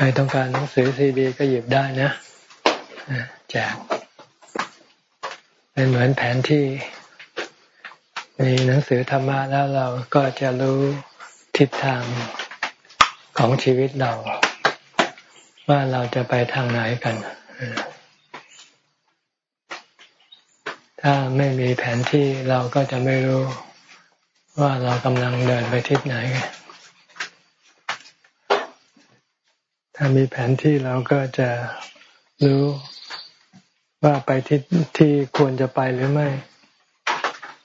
ใครต้องการหนังสือซีดี ก็หยิบได้นะแจกเป็นเหมือนแผนที่ มีหนังสือธรรมะแล้วเราก็จะรู้ทิศทางของชีวิตเรา ว่าเราจะไปทางไหนกัน ถ้าไม่มีแผนที่เราก็จะไม่รู้ว่าเรากำลังเดินไปทิศไหน ถ้ามีแผนที่เราก็จะรู้ว่าไปทิศที่ควรจะไปหรือไม่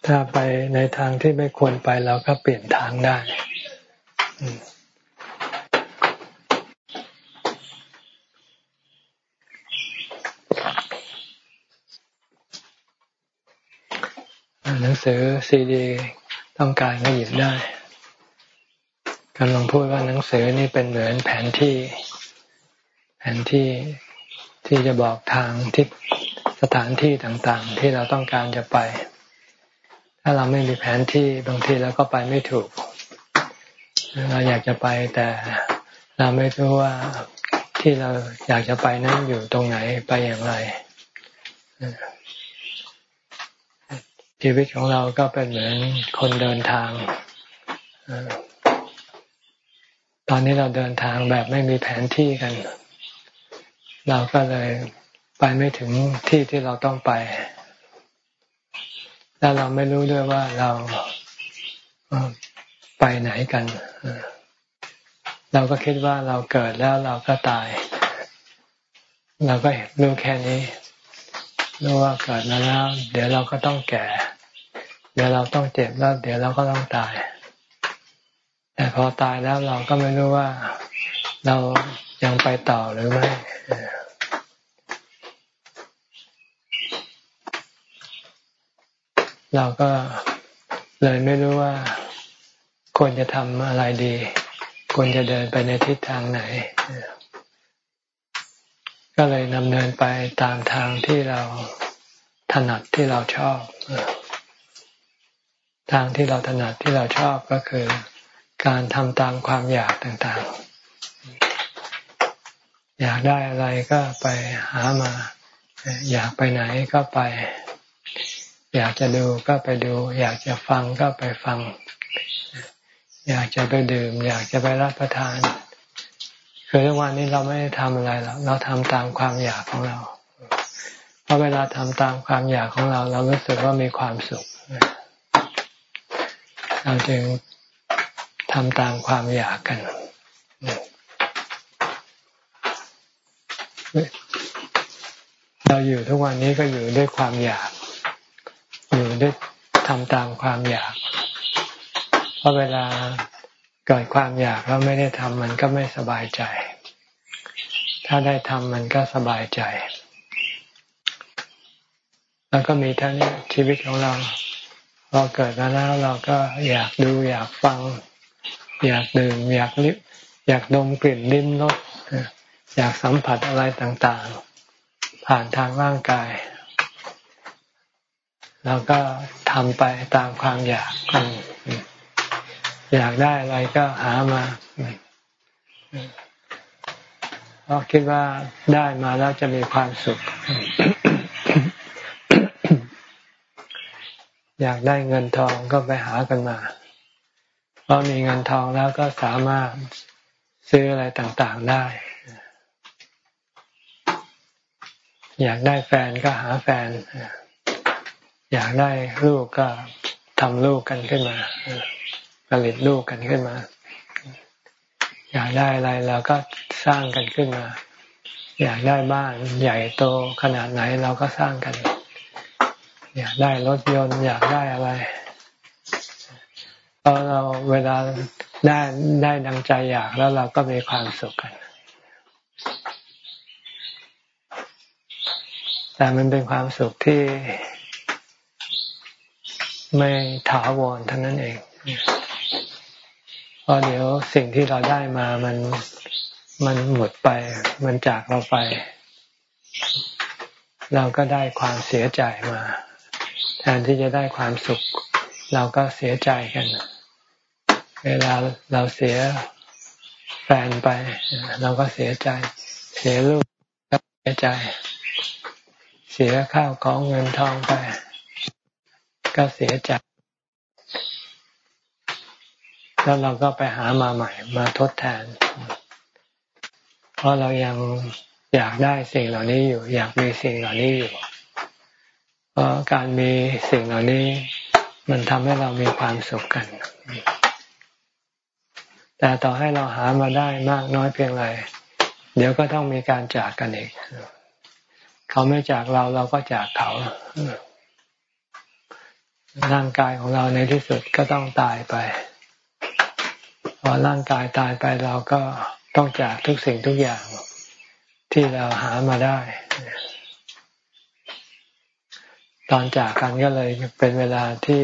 ถ้าไปในทางที่ไม่ควรไปเราก็เปลี่ยนทางได้หนังสือซีดีต้องการก็หยิบได้กำลังพูดว่าหนังสือนี่เป็นเหมือนแผนที่ แผนที่ที่จะบอกทางที่สถานที่ต่างๆ ที่เราต้องการจะไป ถ้าเราไม่มีแผนที่บางทีเราก็ไปไม่ถูก เราอยากจะไปแต่เราไม่รู้ว่าที่เราอยากจะไปนั้นอยู่ตรงไหนไปอย่างไรชีวิตของเราก็เป็นเหมือนคนเดินทาง ตอนนี้เราเดินทางแบบไม่มีแผนที่กัน เราก็เลยไปไม่ถึงที่ที่เราต้องไป แล้วเราไม่รู้ด้วยว่าเราไปไหนกัน เราก็คิดว่าเราเกิดแล้วเราก็ตาย เราก็รู้แค่นี้รู้ว่าเกิดมาแล้ว เดี๋ยวเราก็ต้องแก่ เดี๋ยวเราต้องเจ็บแล้ว เดี๋ยวเราก็ต้องตาย แต่พอตายแล้วเราก็ไม่รู้ว่าเรา ยังไปต่อหรือไม่เราก็เลยไม่รู้ว่าควรจะทำอะไรดี ควรจะเดินไปในทิศทางไหน ก็เลยนำเนินไปตามทางที่เราถนัดที่เราชอบ ทางที่เราถนัดที่เราชอบก็คือ การทำตามความอยากต่างๆ อยากได้อะไรก็ไปหามา อยากไปไหนก็ไป อยากจะดูก็ไปดู อยากจะฟังก็ไปฟัง อยากจะไปดื่ม อยากจะไปรับประทาน คือทุกวันนี้เราไม่ได้ทำอะไรหรอกเราทำตามความอยากของเราเพราะเวลาทำตามความอยากของเรา เรารู้สึกว่ามีความสุขเราจึงทำตามความอยากกัน เราอยู่ทุกวันนี้ก็อยู่ด้วยความอยาก อยู่ด้วยทำตามความอยาก เพราะเวลาเกิดความอยากแล้วไม่ได้ทำมันก็ไม่สบายใจ ถ้าได้ทำมันก็สบายใจ แล้วก็มีท่านี้ชีวิตของเราพอเกิดมาแล้วเราก็อยากดูอยากฟัง อยากดื่มอยากลิบอยากดมกลิ่นลิ้มรส อยากสัมผัสอะไรต่างๆ ผ่านทางร่างกายเราก็ทำไปตามความอยากอยากได้อะไรก็หามาเพราะคิดว่าได้มาแล้วจะมีความสุข อยากได้เงินทองก็ไปหากันมาเพราะมีเงินทองแล้วก็สามารถซื้ออะไรต่างๆได้ อยากได้แฟนก็หาแฟน อยากได้ลูกก็ทำลูกกันขึ้นมาผลิตลูกกันขึ้นมา อยากได้อะไรเราก็สร้างกันขึ้นมา อยากได้บ้านใหญ่โตขนาดไหนเราก็สร้างกัน อยากได้รถยนต์ อยากได้อะไรพอเราเวลาได้ได้ดังใจอยากแล้วเราก็มีความสุขกัน แต่มันเป็นความสุขที่ไม่ถาวรเท่านั้นเองเพราะเดี๋ยวสิ่งที่เราได้มามันมันหมดไป มันจากเราไป เราก็ได้ความเสียใจมา แทนที่จะได้ความสุข เราก็เสียใจกัน เวลาเราเสียแฟนไป เราก็เสียใจ เสียลูกก็เสียใจ เสียข้าวของเงินทองไป ก็เสียใจแล้วเราก็ไปหามาใหม่มาทดแทน เพราะเรายังอยากได้สิ่งเหล่านี้อยู่ อยากมีสิ่งเหล่านี้อยู่ เพราะการมีสิ่งเหล่านี้ มันทำให้เรามีความสุขกัน แต่ต่อให้เราหามาได้มากน้อยเพียงไร เดี๋ยวก็ต้องมีการจากกันอีก เขาไม่จากเราเราก็จากเขาร่างกายของเราในที่สุดก็ต้องตายไป พอร่างกายตายไปเราก็ต้องจากทุกสิ่งทุกอย่าง ที่เราหามาได้ ตอนจากกันก็เลยเป็นเวลาที่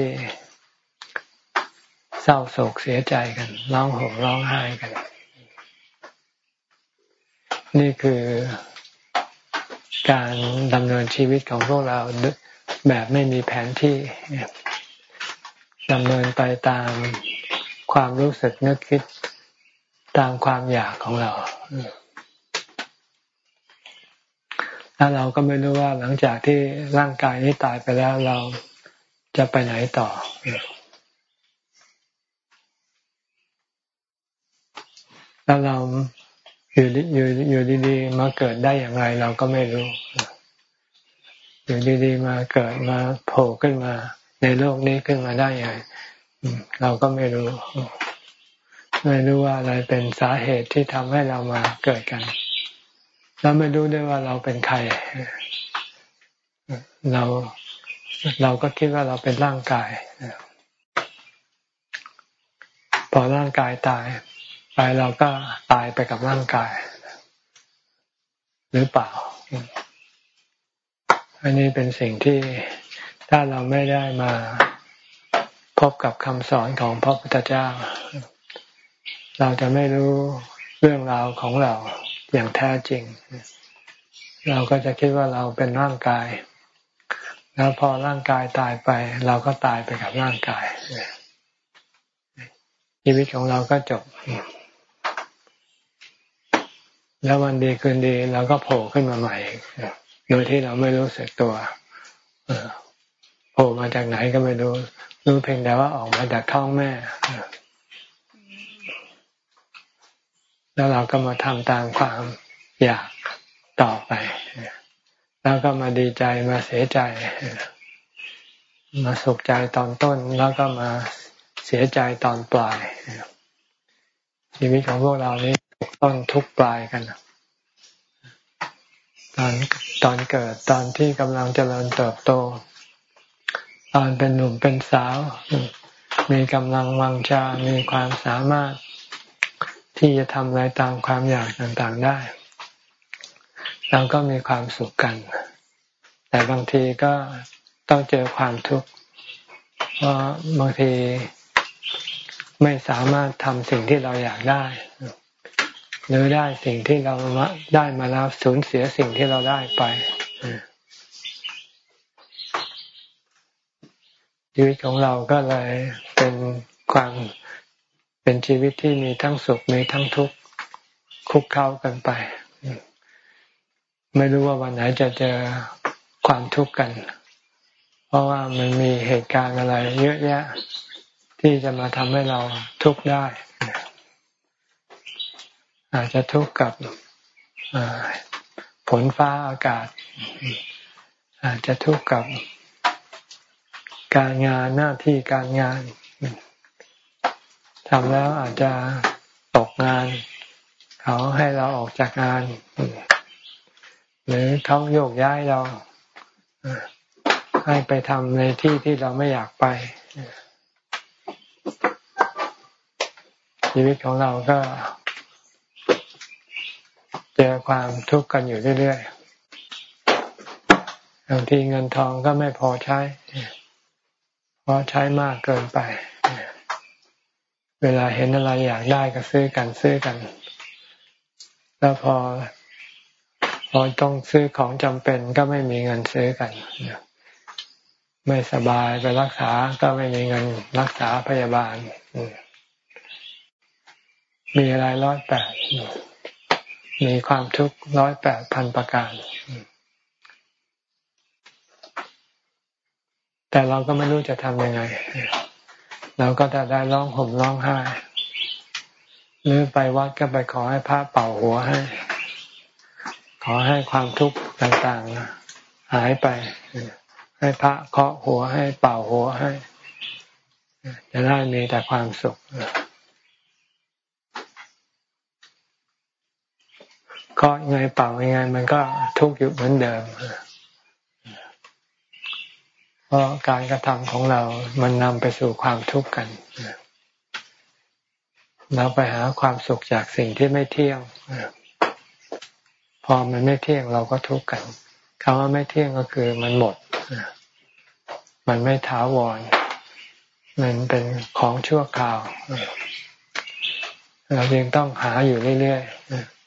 เศร้าโศกเสียใจกันร้องห่มร้องไห้กัน นี่คือ การดำเนินชีวิตของพวกเราแบบไม่มีแผนที่ดำเนินไปตามความรู้สึกนึกคิดตามความอยากของเราแล้วเราก็ไม่รู้ว่าหลังจากที่ร่างกายนี้ตายไปแล้วเราจะไปไหนต่อ แล้วเรา อยู่อยู่อยู่ดีๆมาเกิดได้อย่างไรเราก็ไม่รู้ อยู่ดีๆมาเกิดมาโผล่ขึ้นมา ในโลกนี้ขึ้นมาได้อย่างไรเราก็ไม่รู้ ไม่รู้ว่าอะไรเป็นสาเหตุที่ทำให้เรามาเกิดกันเราไม่รู้ด้วยว่าเราเป็นใคร เราเราก็คิดว่าเราเป็นร่างกาย พอร่างกายตาย ไปเราก็ตายไปกับร่างกาย หรือเปล่า อันนี้เป็นสิ่งที่ถ้าเราไม่ได้มาพบกับคำสอนของพระพุทธเจ้า เราจะไม่รู้เรื่องราวของเราอย่างแท้จริง เราก็จะคิดว่าเราเป็นร่างกาย แล้วพอร่างกายตายไป เราก็ตายไปกับร่างกายชีวิตของเราก็จบ แล้ววันดีคืนดีเราก็โผล่ขึ้นมาใหม่โดยที่เราไม่รู้สึกตัวโผล่มาจากไหนก็ไม่รู้ รู้เพียงแต่ว่าออกมาจากท้องแม่แล้วเราก็มาทำตามความอยากต่อไป แล้วก็มาดีใจมาเสียใจ มาสุขใจตอนต้น แล้วก็มาเสียใจตอนปลาย ชีวิตของพวกเรานี้ ต้นทุกปลายกันตอนตอนเกิดตอนที่กำลังเจริญเติบโต ตอนเป็นหนุ่มเป็นสาว มีกำลังวังชา มีความสามารถที่จะทำอะไรตามความอยากต่างๆได้ เราก็มีความสุขกัน แต่บางทีก็ต้องเจอความทุกข์เพราะบางทีไม่สามารถทำสิ่งที่เราอยากได้ หรือได้สิ่งที่เราได้มาแล้วสูญเสียสิ่งที่เราได้ไปชีวิตของเราก็เลยเป็นความเป็นชีวิตที่มีทั้งสุขมีทั้งทุกข์คุกเข้ากันไป ไม่รู้ว่าวันไหนจะเจอความทุกข์กัน เพราะว่ามันมีเหตุการณ์อะไร เยอะแยะที่จะมาทำให้เราทุกข์ได้ อาจจะทุกข์กับฝนฟ้าอากาศ อาจจะทุกข์กับการงานหน้าที่การงานทำแล้วอาจจะตกงาน เขาให้เราออกจากงาน หรือเขาโยกย้ายเราให้ไปทำในที่ที่เราไม่อยากไป ชีวิตของเราก็ เจอความทุกข์กันอยู่เรื่อยๆบางทีเงินทองก็ไม่พอใช้พราะใช้มากเกินไป เวลาเห็นอะไรอยากได้ก็ซื้อกันซื้อกัน แล้วพอพอต้องซื้อของจำเป็นก็ไม่มีเงินซื้อกัน ไม่สบายไปรักษาก็ไม่มีเงินรักษาพยาบาล มีอะไรร้อยแปด มีความทุกข์ร้อยแปดพันประการ แต่เราก็ไม่รู้จะทำยังไง เราก็จะได้ร้องห่มร้องไห้ หรือไปวัดก็ไปขอให้พระเป่าหัวให้ ขอให้ความทุกข์ต่างๆ หายไป ให้พระเคาะหัวให้เป่าหัวให้ จะได้มีแต่ความสุข ก็ไงเป่ายังไงมันก็ทุกข์อยู่เหมือนเดิมเพราะการกระทำของเรา มันนำไปสู่ความทุกข์กันเราไปหาความสุขจากสิ่งที่ไม่เที่ยงพอมันไม่เที่ยงเราก็ทุกข์กันคำว่าไม่เที่ยงก็คือมันหมดมันไม่ถาวร มันเป็นของชั่วคราว เรายังต้องหาอยู่เรื่อยๆ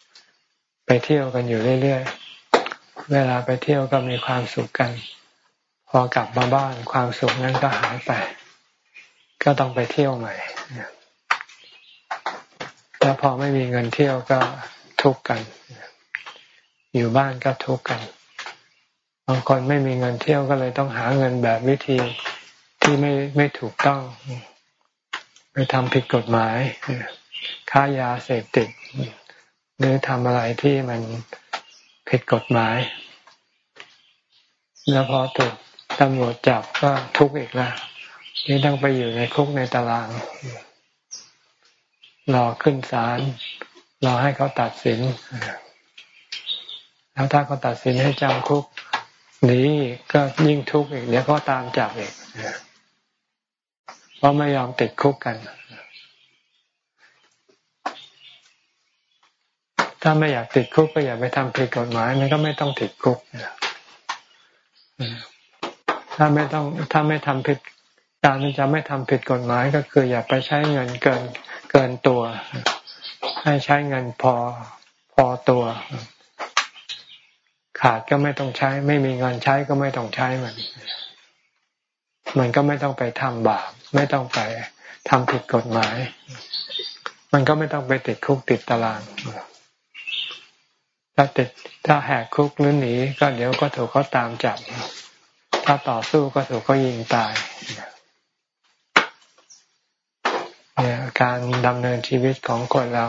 เที่ยวกันอยู่เรื่อยๆ เวลาไปเที่ยวก็มีความสุขกัน พอกลับมาบ้านความสุขนั้นก็หายไป ก็ต้องไปเที่ยวใหม่แล้วพอไม่มีเงินเที่ยวก็ทุกข์กัน อยู่บ้านก็ทุกข์กัน บางคนไม่มีเงินเที่ยวก็เลยต้องหาเงินแบบวิธีที่ไม่ไม่ถูกต้อง ไปทำผิดกฎหมาย ค้ายาเสพติด หรือทำอะไรที่มันผิดกฎหมาย แล้วพอถูกตำรวจจับก็ทุกข์อีกล้วนี่ต้องไปอยู่ในคุกในตาราง รอขึ้นศาลรอให้เขาตัดสิน แล้วถ้าเขาตัดสินให้จำคุกหนีก็ยิ่งทุกข์อีกเดี๋ยวก็ตามจับอีกเพราะไม่ยอมติดคุกกัน ถ้าไม่อยากติดคุกก็อย่าไปทำผิดกฎหมายมันก็ไม่ต้องติดคุกถ้าไม่ต้องถ้าไม่ทำผิดการที่จะไม่ทำผิดกฎหมายก็คืออย่าไปใช้เงินเกินเกินตัว ให้ใช้เงินพอพอตัว ขาดก็ไม่ต้องใช้ ไม่มีเงินใช้ก็ไม่ต้องใช้มัน มันก็ไม่ต้องไปทำบาปไม่ต้องไปทำผิดกฎหมาย มันก็ไม่ต้องไปติดคุกติดตาราง ถ้าติดถ้าแหกคุกหรือหนีก็เดี๋ยวก็ถูกเขาตามจับ ถ้าต่อสู้ก็ถูกเขายิงตายเนี่ยการดำเนินชีวิตของคนเรา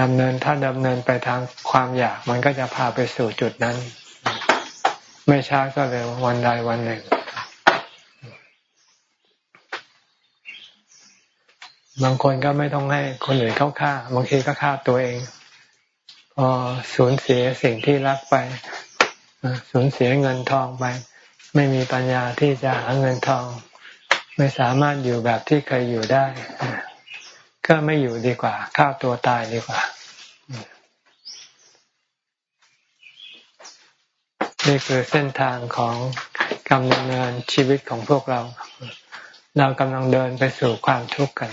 ดำเนินถ้าดำเนินไปทางความอยาก มันก็จะพาไปสู่จุดนั้น ไม่ช้าก็เร็ววันใดวันหนึ่ง บางคนก็ไม่ต้องให้คนอื่นเข้าฆ่า บางทีก็ฆ่าตัวเอง สูญเสียสิ่งที่รักไปสูญเสียเงินทองไป ไม่มีปัญญาที่จะหาเงินทอง ไม่สามารถอยู่แบบที่เคยอยู่ได้ ก็ไม่อยู่ดีกว่าฆ่าตัวตายดีกว่า นี่คือเส้นทางของกำเนินชีวิตของพวกเรา เรากำลังเดินไปสู่ความทุกข์กัน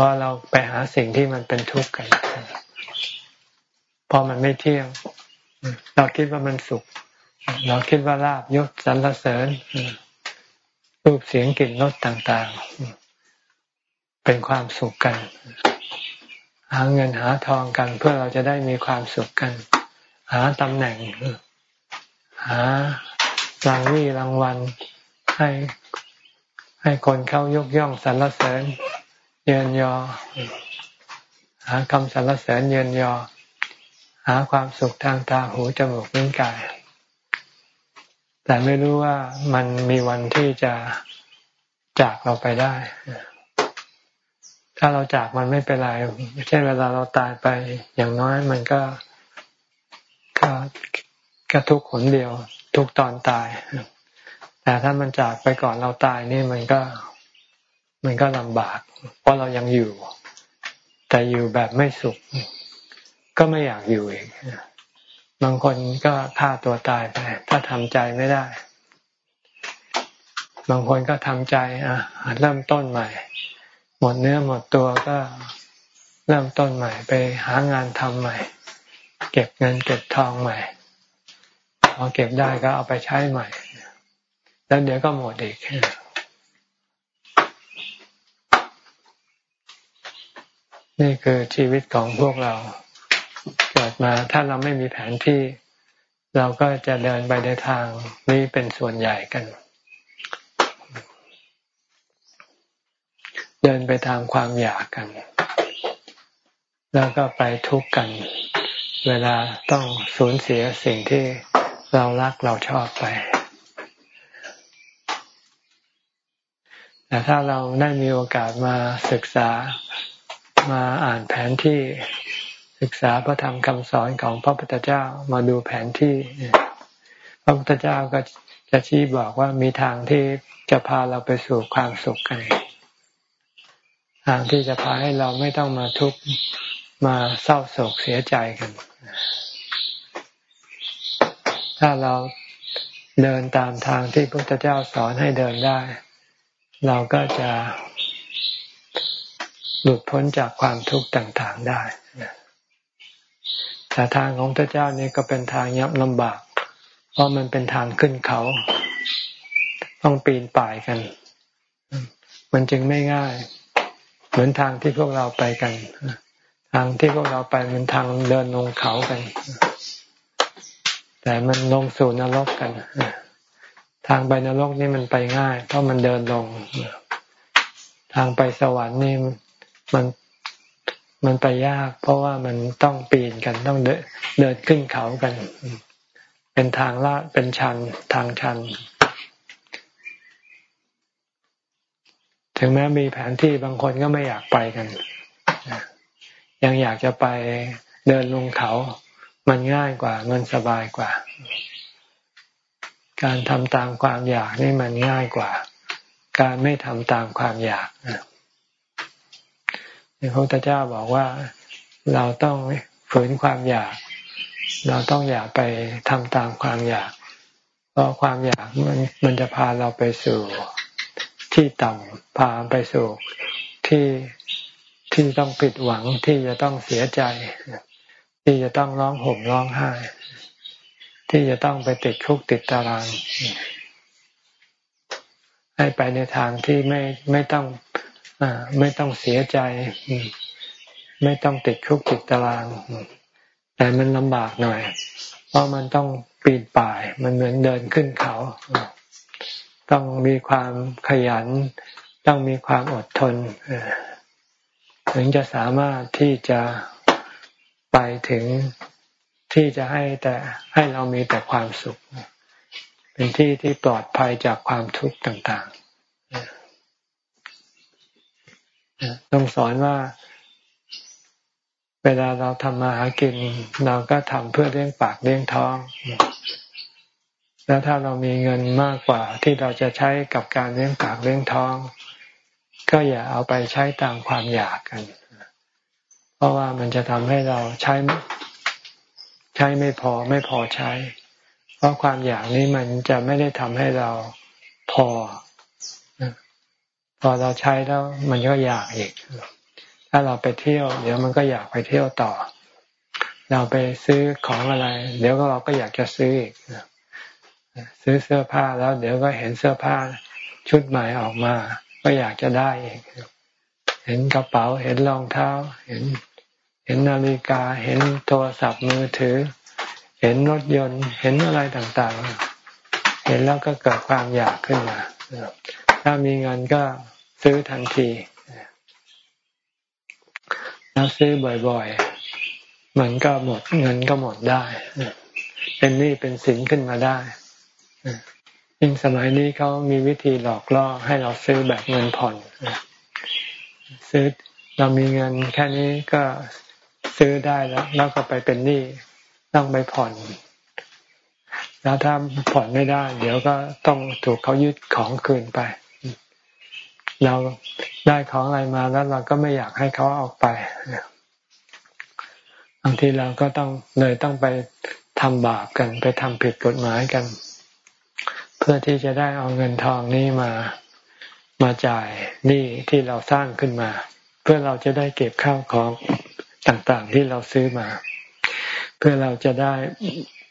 ราะเราไปหาสิ่งที่มันเป็นทุกข์กันพอมันไม่เที่ยง เราคิดว่ามันสุข เราคิดว่าลาบยศสรรเสริญรูปเสียงกลิ่นรสต่าง ๆ เป็นความสุขกัน หาเงินหาทองกัน เพื่อเราจะได้มีความสุขกัน หาตำแหน่ง หารางวี่รางวัลให้ให้คนเข้ายกย่องสรรเสริญ เยินยอ หาคำสรรเสริญเยินยอ หาความสุขทางตาหูจมูกนิ้วกาย แต่ไม่รู้ว่ามันมีวันที่จะจากเราไปได้ ถ้าเราจากมันไม่เป็นไรเช่นเวลาเราตายไป อย่างน้อยมันก็ก็ก็ทุกขนเดียว ทุกตอนตาย แต่ถ้ามันจากไปก่อนเราตายนี่มันก็ มันก็ลำบาก เพราะเรายังอยู่ แต่อยู่แบบไม่สุข ก็ไม่อยากอยู่เองบางคนก็ฆ่าตัวตายไป ถ้าทำใจไม่ได้ บางคนก็ทำใจอะเริ่มต้นใหม่ หมดเนื้อหมดตัวก็เริ่มต้นใหม่ไปหางานทำใหม่ เก็บเงินเก็บทองใหม่พอเก็บได้ก็เอาไปใช้ใหม่ แล้วเดี๋ยวก็หมดอีก นี่คือชีวิตของพวกเราเกิดมา ถ้าเราไม่มีแผนที่ เราก็จะเดินไปในทางนี้เป็นส่วนใหญ่กัน เดินไปทางความอยากกัน แล้วก็ไปทุกข์กัน เวลาต้องสูญเสียสิ่งที่เรารักเราชอบไป แต่ถ้าเราได้มีโอกาสมาศึกษา มาอ่านแผนที่ศึกษาพระธรรมคำสอนของพระพุทธเจ้ามาดูแผนที่ พระพุทธเจ้าก็จะชี้บอกว่ามีทางที่จะพาเราไปสู่ความสุขกันทางที่จะพาให้เราไม่ต้องมาทุกข์มาเศร้าโศกเสียใจกัน ถ้าเราเดินตามทางที่พระพุทธเจ้าสอนให้เดินได้ เราก็จะ หลุดพ้นจากความทุกข์ต่างๆได้แต่ทางของพระเจ้านี่ก็เป็นทางยับลำบาก เพราะมันเป็นทางขึ้นเขา ต้องปีนป่ายกัน มันจึงไม่ง่าย เหมือนทางที่พวกเราไปกัน ทางที่พวกเราไปมันทางเดินลงเขากัน แต่มันลงสู่นรกกัน ทางไปนรกนี่มันไปง่าย เพราะมันเดินลง ทางไปสวรรค์นี่ มันมันไปยาก เพราะว่ามันต้องปีนกันต้องเดินเดินขึ้นเขากัน เป็นทางลาดเป็นชันทางชัน ถึงแม้มีแผนที่บางคนก็ไม่อยากไปกัน ยังอยากจะไปเดินลงเขา มันง่ายกว่า มันสบายกว่า การทำตามความอยากนี่มันง่ายกว่า การไม่ทำตามความอยากนะ พระพุทธเจ้าบอกว่าเราต้องฝืนความอยาก เราต้องอยากไปทำตามความอยาก เพราะความอยากมันมันจะพาเราไปสู่ที่ต่ำพาไปสู่ที่ที่ต้องผิดหวังที่จะต้องเสียใจ ที่จะต้องร้องห่มร้องไห้ ที่จะต้องไปติดคุกติดตาราง ให้ไปในทางที่ไม่ไม่ต้อง ไม่ต้องเสียใจ ไม่ต้องติดคุกติดตาราง แต่มันลำบากหน่อย เพราะมันต้องปีนป่าย มันเหมือนเดินขึ้นเขา ต้องมีความขยัน ต้องมีความอดทน ถึงจะสามารถที่จะไปถึงที่จะให้แต่ให้เรามีแต่ความสุข เป็นที่ที่ปลอดภัยจากความทุกข์ต่างๆ ต้องสอนว่า เวลาเราทำมาหากิน เราก็ทำเพื่อเลี้ยงปากเลี้ยงท้อง แล้วถ้าเรามีเงินมากกว่าที่เราจะใช้กับการเลี้ยงปากเลี้ยงท้อง ก็อย่าเอาไปใช้ตามความอยากกัน เพราะว่ามันจะทำให้เราใช้ใช้ไม่พอไม่พอใช้ เพราะความอยากนี้มันจะไม่ได้ทำให้เราพอ พอเราใช้แล้วมันก็อยากอีก ถ้าเราไปเที่ยว เดี๋ยวมันก็อยากไปเที่ยวต่อ เราไปซื้อของอะไร เดี๋ยวก็เราก็อยากจะซื้ออีกซื้อเสื้อผ้าแล้ว เดี๋ยวก็เห็นเสื้อผ้าชุดใหม่ออกมา ก็อยากจะได้อีก เห็นกระเป๋า เห็นรองเท้า เห็น เห็นนาฬิกา เห็นโทรศัพท์มือถือ เห็นรถยนต์ เห็นอะไรต่างๆ เห็นแล้วก็เกิดความอยากขึ้นมา ถ้ามีเงินก็ซื้อทันทีแล้วซื้อบ่อยๆ มันก็หมดเงินก็หมดได้ เป็นหนี้เป็นสินขึ้นมาได้ยิ่งสมัยนี้เขามีวิธีหลอกล่อให้เราซื้อแบบเงินผ่อนซื้อเรามีเงินแค่นี้ก็ซื้อได้แล้วแล้วก็ไปเป็นหนี้ต้องไปผ่อน แล้วถ้าผ่อนไม่ได้ เดี๋ยวก็ต้องถูกเขายึดของคืนไป เราได้ของอะไรมาแล้วเราก็ไม่อยากให้เขาออกไปบางทีเราก็ต้องเลยต้องไปทำบาปกัน ไปทำผิดกฎหมายกัน เพื่อที่จะได้เอาเงินทองนี้มามาจ่ายหนี้ที่เราสร้างขึ้นมา เพื่อเราจะได้เก็บข้าวของต่างๆที่เราซื้อมา เพื่อเราจะได้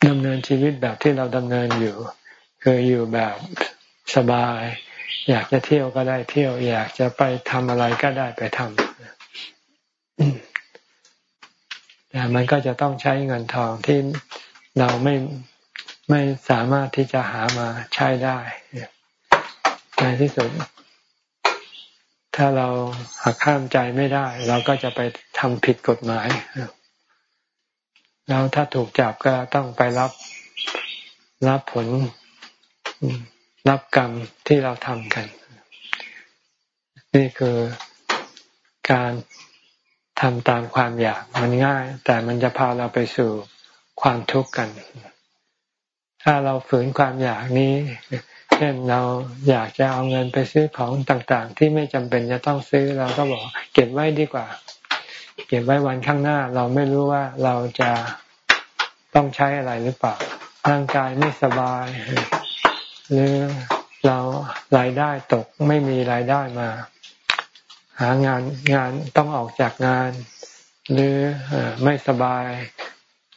ดำเนินชีวิตแบบที่เราดำเนินอยู่ คืออยู่แบบสบาย อยากจะเที่ยวก็ได้เที่ยว อยากจะไปทำอะไรก็ได้ไปทำแต่มันก็จะต้องใช้เงินทองที่เราไม่ไม่สามารถที่จะหามาใช้ได้ในที่สุด ถ้าเราหักข้ามใจไม่ได้ เราก็จะไปทำผิดกฎหมายแล้วถ้าถูกจับก็ต้องไปรับรับผล รับกรรมที่เราทำกัน นี่คือการทำตามความอยากมันง่าย แต่มันจะพาเราไปสู่ความทุกข์กัน ถ้าเราฝืนความอยากนี้ เช่นเราอยากจะเอาเงินไปซื้อของต่างๆ ที่ไม่จำเป็นจะต้องซื้อเราก็บอก เก็บไว้ดีกว่า เก็บไว้วันข้างหน้า เราไม่รู้ว่าเราจะต้องใช้อะไรหรือเปล่าร่างกายไม่สบาย หรือเรารายได้ตกไม่มีรายได้มา หางานงานต้องออกจากงาน หรือไม่สบาย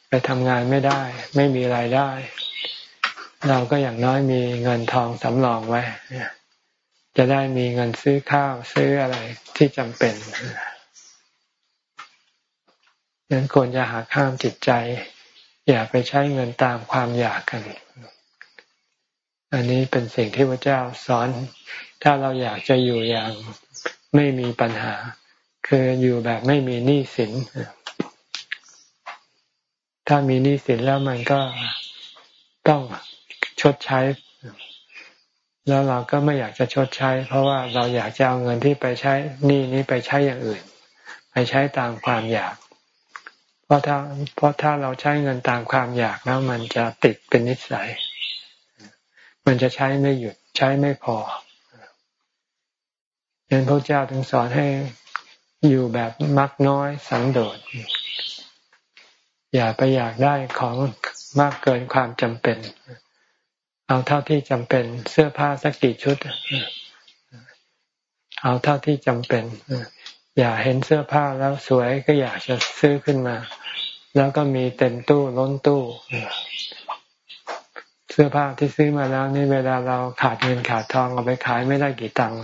ไปทำงานไม่ได้ ไม่มีรายได้ เราก็อย่างน้อยมีเงินทองสำรองไว้จะได้มีเงินซื้อข้าวซื้ออะไรที่จำเป็นนั้นควรจะหาข้ามจิตใจ อย่าไปใช้เงินตามความอยากกัน อันนี้เป็นสิ่งที่พระเจ้าสอน ถ้าเราอยากจะอยู่อย่างไม่มีปัญหา คืออยู่แบบไม่มีหนี้สิน ถ้ามีหนี้สินแล้วมันก็ต้องชดใช้ แล้วเราก็ไม่อยากจะชดใช้ เพราะว่าเราอยากจะเอาเงินที่ไปใช้หนี้นี้ไปใช้อย่างอื่น ไปใช้ตามความอยาก เพราะถ้าเพราะถ้าเราใช้เงินตามความอยากแล้วมันจะติดเป็นนิสัย มันจะใช้ไม่หยุดใช้ไม่พอเห็นพระเจ้าถึงสอนให้อยู่แบบมักน้อยสังโดษ อย่าไปอยากได้ของมากเกินความจำเป็น เอาเท่าที่จำเป็นเสื้อผ้าสักกี่ชุด เอาเท่าที่จำเป็น อย่าเห็นเสื้อผ้าแล้วสวยก็อยากจะซื้อขึ้นมา แล้วก็มีเต็มตู้ล้นตู้ เสื้อผ้าที่ซื้อมาแล้วนี่เวลาเราขาดเงินขาดทองเอาไปขายไม่ได้กี่ตังค์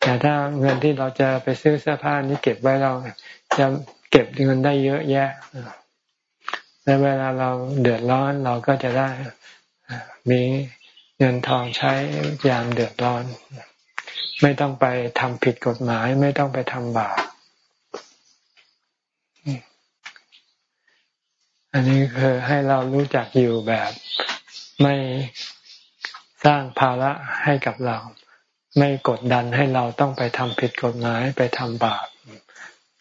แต่ถ้าเงินที่เราจะไปซื้อเสื้อผ้านี้เก็บไว้เราจะเก็บเงินได้เยอะแยะและเวลาเราเดือดร้อนเราก็จะได้มีเงินทองใช้ยามเดือดร้อน ไม่ต้องไปทำผิดกฎหมาย ไม่ต้องไปทำบาป อันนี้คือให้เรารู้จักอยู่แบบไม่สร้างภาระให้กับเรา ไม่กดดันให้เราต้องไปทำผิดกฎหมายไปทำบาป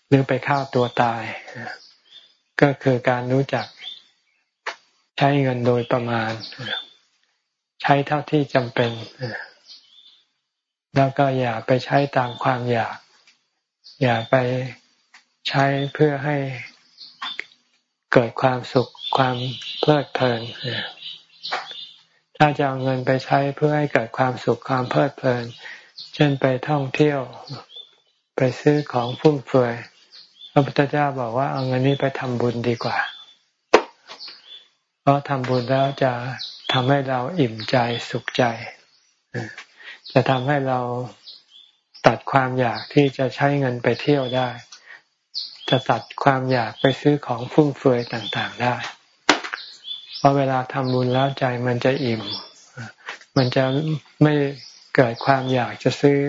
หรือไปฆ่าตัวตาย ก็คือการรู้จักใช้เงินโดยประมาณ ใช้เท่าที่จำเป็น แล้วก็อย่าไปใช้ตามความอยาก อย่าไปใช้เพื่อให้ เกิดความสุขความเพลิดเพลินถ้าจะเอาเงินไปใช้เพื่อให้เกิดความสุขความเพลิดเพลิน เช่นไปท่องเที่ยว ไปซื้อของฟุ่มเฟือยพระพุทธเจ้าบอกว่าเอาเงินนี้ไปทำบุญดีกว่า เพราะทำบุญแล้วจะทำให้เราอิ่มใจสุขใจ จะทำให้เราตัดความอยากที่จะใช้เงินไปเที่ยวได้ จะ ตัดความอยากไปซื้อของฟุ่มเฟือยต่างๆได้ เพราะเวลาทำบุญแล้วใจมันจะอิ่ม มันจะไม่เกิดความอยากจะซื้อ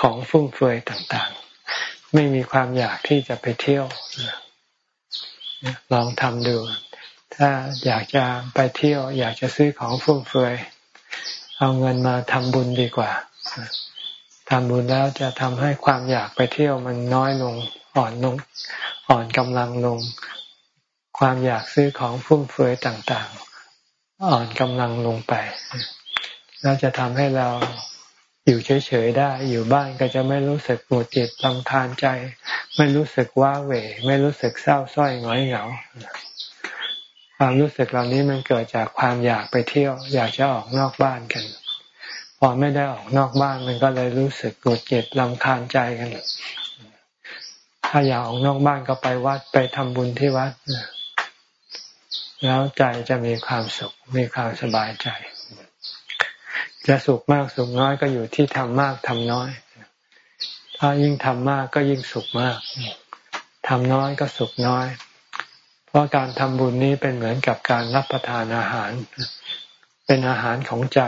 ของฟุ่มเฟือยต่างๆ ไม่มีความอยากที่จะไปเที่ยว ลองทำดู ถ้าอยากจะไปเที่ยว อยากจะซื้อของฟุ่มเฟือย เอาเงินมาทำบุญดีกว่าทำบุญแล้วจะทำให้ความอยากไปเที่ยวมันน้อยลง อ่อนลงอ่อนกำลังลง ความอยากซื้อของฟุ่มเฟือยต่างๆ อ่อนกำลังลงไปแล้วจะทำให้เราอยู่เฉยๆได้ อยู่บ้านก็จะไม่รู้สึกปวดเจ็บลำคาญใจ ไม่รู้สึกว้าเหวไม่รู้สึกเศร้าส้อยหงอยเหงา ความรู้สึกเหล่านี้มันเกิดจากความอยากไปเที่ยว อยากจะออกนอกบ้านกัน พอไม่ได้ออกนอกบ้านมันก็เลยรู้สึกปวดเจ็บลำคาญใจกัน ถ้าอยากออกนอกบ้านก็ไปวัดไปทำบุญที่วัด แล้วใจจะมีความสุข มีความสบายใจ จะสุขมากสุขน้อยก็อยู่ที่ทำมากทำน้อย ถ้ายิ่งทำมากก็ยิ่งสุขมากทำน้อยก็สุขน้อย เพราะการทำบุญนี้เป็นเหมือนกับการรับประทานอาหาร เป็นอาหารของใจ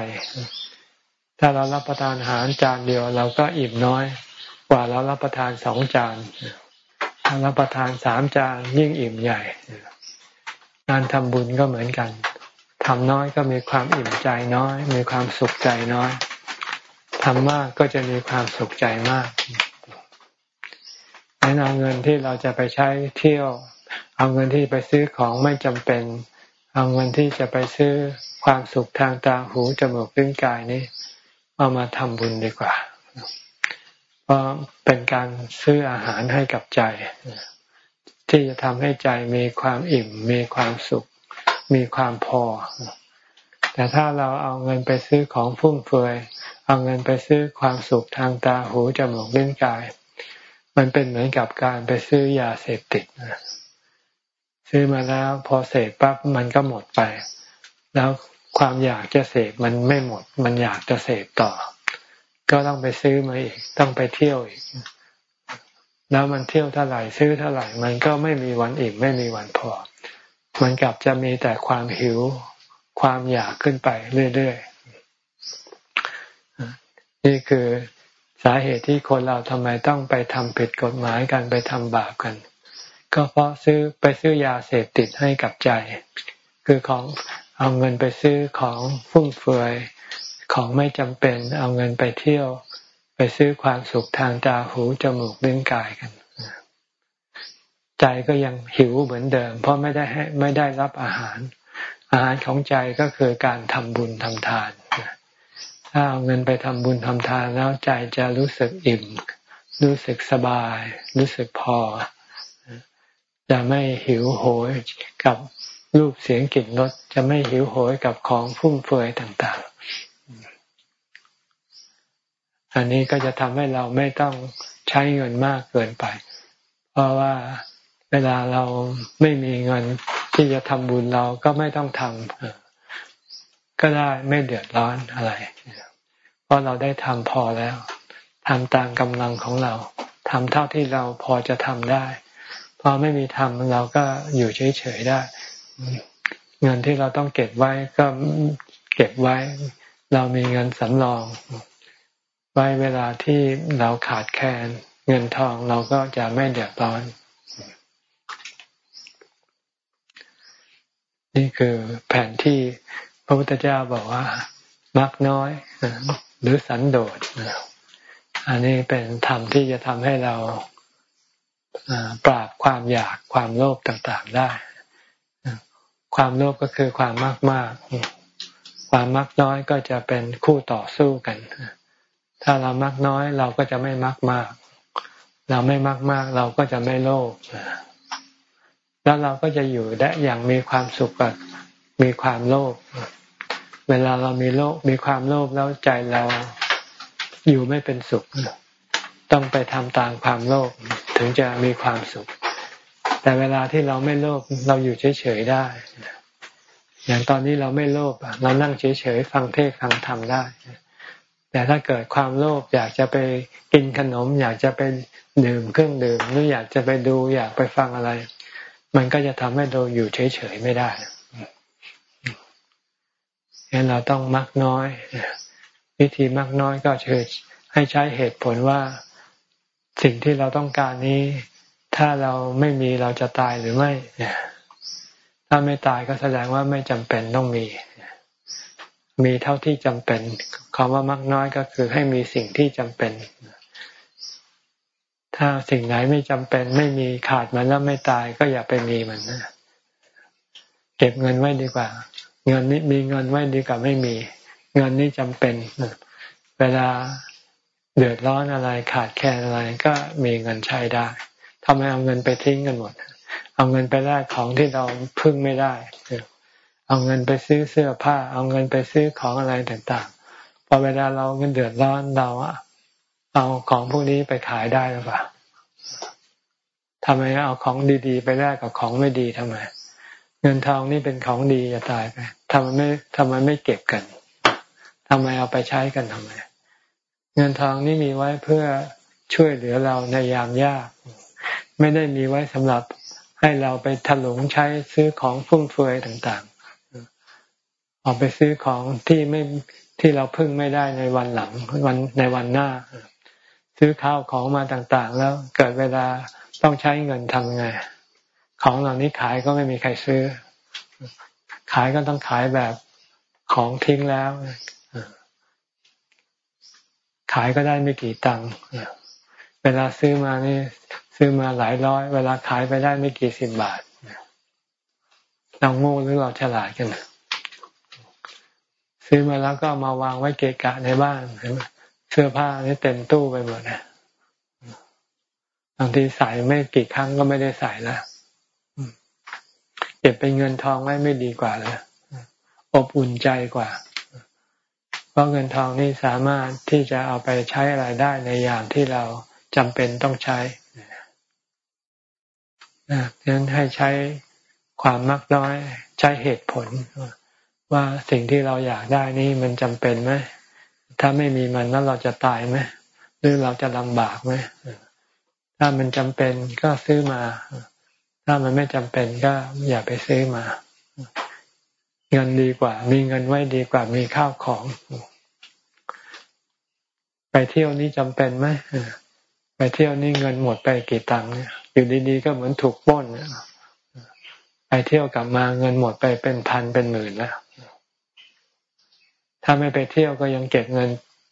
ถ้าเรารับประทานอาหารจานเดียวเราก็อิ่มน้อย กว่าเรารับประทานสองจาน รับประทานสามจานยิ่งอิ่มใหญ่การทำบุญก็เหมือนกันทำน้อยก็มีความอิ่มใจน้อย มีความสุขใจน้อยทำมากก็จะมีความสุขใจมากดังนั้นเอาเงินที่เราจะไปใช้เที่ยว เอาเงินที่ไปซื้อของไม่จำเป็น เอาเงินที่จะไปซื้อความสุขทางตาหูจมูกลิ้นกายนี้ เอามาทำบุญดีกว่า เพราะเป็นการซื้ออาหารให้กับใจ ที่จะทำให้ใจมีความอิ่ม มีความสุข มีความพอ แต่ถ้าเราเอาเงินไปซื้อของฟุ่มเฟือยเอาเงินไปซื้อความสุขทางตาหูจมูกลิ้นกาย มันเป็นเหมือนกับการไปซื้อยาเสพติดซื้อมาแล้วพอเสพปั๊บมันก็หมดไป แล้วความอยากจะเสพมันไม่หมด มันอยากจะเสพต่อ ก็ต้องไปซื้อมาอีก ต้องไปเที่ยวอีก แล้วมันเที่ยวเท่าไหร่ซื้อเท่าไหร่ มันก็ไม่มีวันอิ่มไม่มีวันพอ มันกลับจะมีแต่ความหิว ความอยากขึ้นไปเรื่อยๆ นี่คือสาเหตุที่คนเราทำไมต้องไปทำผิดกฎหมายกันไปทำบาปกัน ก็เพราะซื้อไปซื้อยาเสพติดให้กับใจ คือของเอาเงินไปซื้อของฟุ่มเฟือย ของไม่จำเป็นเอาเงินไปเที่ยว ไปซื้อความสุขทางตาหูจมูกลิ้นกายกัน ใจก็ยังหิวเหมือนเดิม เพราะไม่ได้ให้ไม่ได้รับอาหาร อาหารของใจก็คือการทำบุญทำทานถ้าเอาเงินไปทำบุญทำทานแล้วใจจะรู้สึกอิ่ม รู้สึกสบาย รู้สึกพอ จะไม่หิวโหยกับรูปเสียงกลิ่นรสจะไม่หิวโหยกับของฟุ่มเฟือยต่างๆ อันนี้ก็จะทำให้เราไม่ต้องใช้เงินมากเกินไป เพราะว่าเวลาเราไม่มีเงินที่จะทำบุญเราก็ไม่ต้องทำก็ได้ไม่เดือดร้อนอะไร เพราะเราได้ทำพอแล้วทำตามกำลังของเราทำเท่าที่เราพอจะทำได้ พอไม่มีทำเราก็อยู่เฉยๆได้ เงินที่เราต้องเก็บไว้ก็เก็บไว้ เรามีเงินสำรอง ไว้เวลาที่เราขาดแคลนเงินทองเราก็จะไม่เดือดร้อน นี่คือแผนที่พระพุทธเจ้าบอกว่ามักน้อยหรือสันโดษอันนี้เป็นธรรมที่จะทำให้เราปราบความอยากความโลภต่างๆได้ ความโลภก็คือความมากมาก ความมักน้อยก็จะเป็นคู่ต่อสู้กัน ถ้าเรามักน้อย เราก็จะไม่มักมาก เราไม่มักมาก เราก็จะไม่โลภแล้วเราก็จะอยู่ได้อย่างมีความสุขกับมีความโลภเวลาเรามีโลภมีความโลภแล้วใจเราอยู่ไม่เป็นสุข ต้องไปทำตามความโลภถึงจะมีความสุข แต่เวลาที่เราไม่โลภเราอยู่เฉยๆได้อย่างตอนนี้เราไม่โลภเรานั่งเฉยๆฟังเทศฟังธรรมได้ แต่ถ้าเกิดความโลภอยากจะไปกินขนม อยากจะไปดื่มเครื่องดื่มหรืออยากจะไปดูอยากไปฟังอะไร มันก็จะทำให้เราอยู่เฉยๆไม่ได้งั้นเราต้องมักน้อย วิธีมักน้อยก็คือให้ใช้เหตุผลว่าสิ่งที่เราต้องการนี้ ถ้าเราไม่มีเราจะตายหรือไม่ถ้าไม่ตายก็แสดงว่าไม่จำเป็นต้องมี มีเท่าที่จำเป็นคำว่ามักน้อยก็คือให้มีสิ่งที่จำเป็น ถ้าสิ่งไหนไม่จำเป็นไม่มีขาดมันแล้วไม่ตายก็อย่าไปมีมันนะเก็บเงินไว้ดีกว่า เงินนี้มีเงินไว้ดีกว่าไม่มี เงินนี้จำเป็น เวลาเดือดร้อนอะไรขาดแคลนอะไรก็มีเงินใช้ได้ทำไมเอาเงินไปทิ้งกันหมด เอาเงินไปแลกของที่เราพึ่งไม่ได้ เอาเงินไปซื้อเสื้อผ้า เอาเงินไปซื้อของอะไรต่างๆ พอเวลาเราเงินเดือดร้อนเราเอาของพวกนี้ไปขายได้หรือเปล่าทำไมเอาของดีๆ ไปแลกกับของไม่ดีทำไม เงินทองนี่เป็นของดีจะตายไปทำไมไม่ทำไมไม่เก็บกันทำไมเอาไปใช้กันทำไม เงินทองนี่มีไว้เพื่อช่วยเหลือเราในยามยาก ไม่ได้มีไว้สำหรับให้เราไปถลุงใช้ซื้อของฟุ่มเฟือยต่างๆ ออกไปซื้อของที่ไม่ที่เราพึ่งไม่ได้ในวันหลังวันในวันหน้า ซื้อข้าวของมาต่างๆ แล้วเกิดเวลาต้องใช้เงินทำไง ของเหล่านี้ขายก็ไม่มีใครซื้อ ขายก็ต้องขายแบบของทิ้งแล้ว ขายก็ได้ไม่กี่ตังค์เวลาซื้อมานี่ซื้อมาหลายร้อย เวลาขายไปได้ไม่กี่สิบบาทเราโง่หรือเราฉลาดกัน ซื้อมาแล้วก็มาวางไว้เกะกะในบ้านเห็นไหมเสื้อผ้านี่เต็มตู้ไปหมดนะบางทีใส่ไม่กี่ครั้งก็ไม่ได้ใส่แล้วเก็บเป็นเงินทองไว้ไม่ดีกว่าเลยอบอุ่นใจกว่า เพราะเงินทองนี่สามารถที่จะเอาไปใช้อะไรได้ในยามที่เราจำเป็นต้องใช้ดังนั้นให้ใช้ความมักน้อยใช้เหตุผล ว่าสิ่งที่เราอยากได้นี่มันจำเป็นไหมถ้าไม่มีมันแล้วเราจะตายไหมหรือเราจะลำบากไหมถ้ามันจำเป็นก็ซื้อมา ถ้ามันไม่จำเป็นก็อย่าไปซื้อมา เงินดีกว่า มีเงินไว้ดีกว่ามีข้าวของ ไปเที่ยวนี่จำเป็นไหมไปเที่ยวนี่เงินหมดไปกี่ตังค์เนี่ยอยู่ดีๆก็เหมือนถูกป้นไปเที่ยวกลับมาเงินหมดไปเป็นพันเป็นหมื่นแล้ว ถ้าไม่ไปเที่ยวก็ยังเก็บเงิน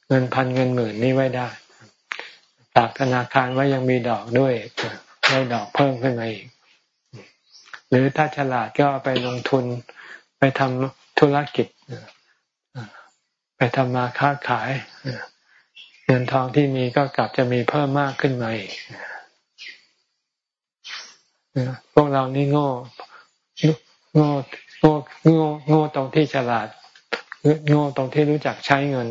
เงินพันเงินหมื่นนี่ไว้ได้ฝากธนาคารไว่ายังมีดอกด้วยได้ดอกเพิ่มขึ้นมาอีก หรือถ้าฉลาดก็ไปลงทุนไปทำธุรกิจไปทำมาค้าขายเงินทองที่มีก็กลับจะมีเพิ่มมากขึ้นมาอีกพวกเรานี่โง่โง่โง่โง่โง่ตรงที่ฉลาด โง่ตรงที่รู้จักใช้เงิน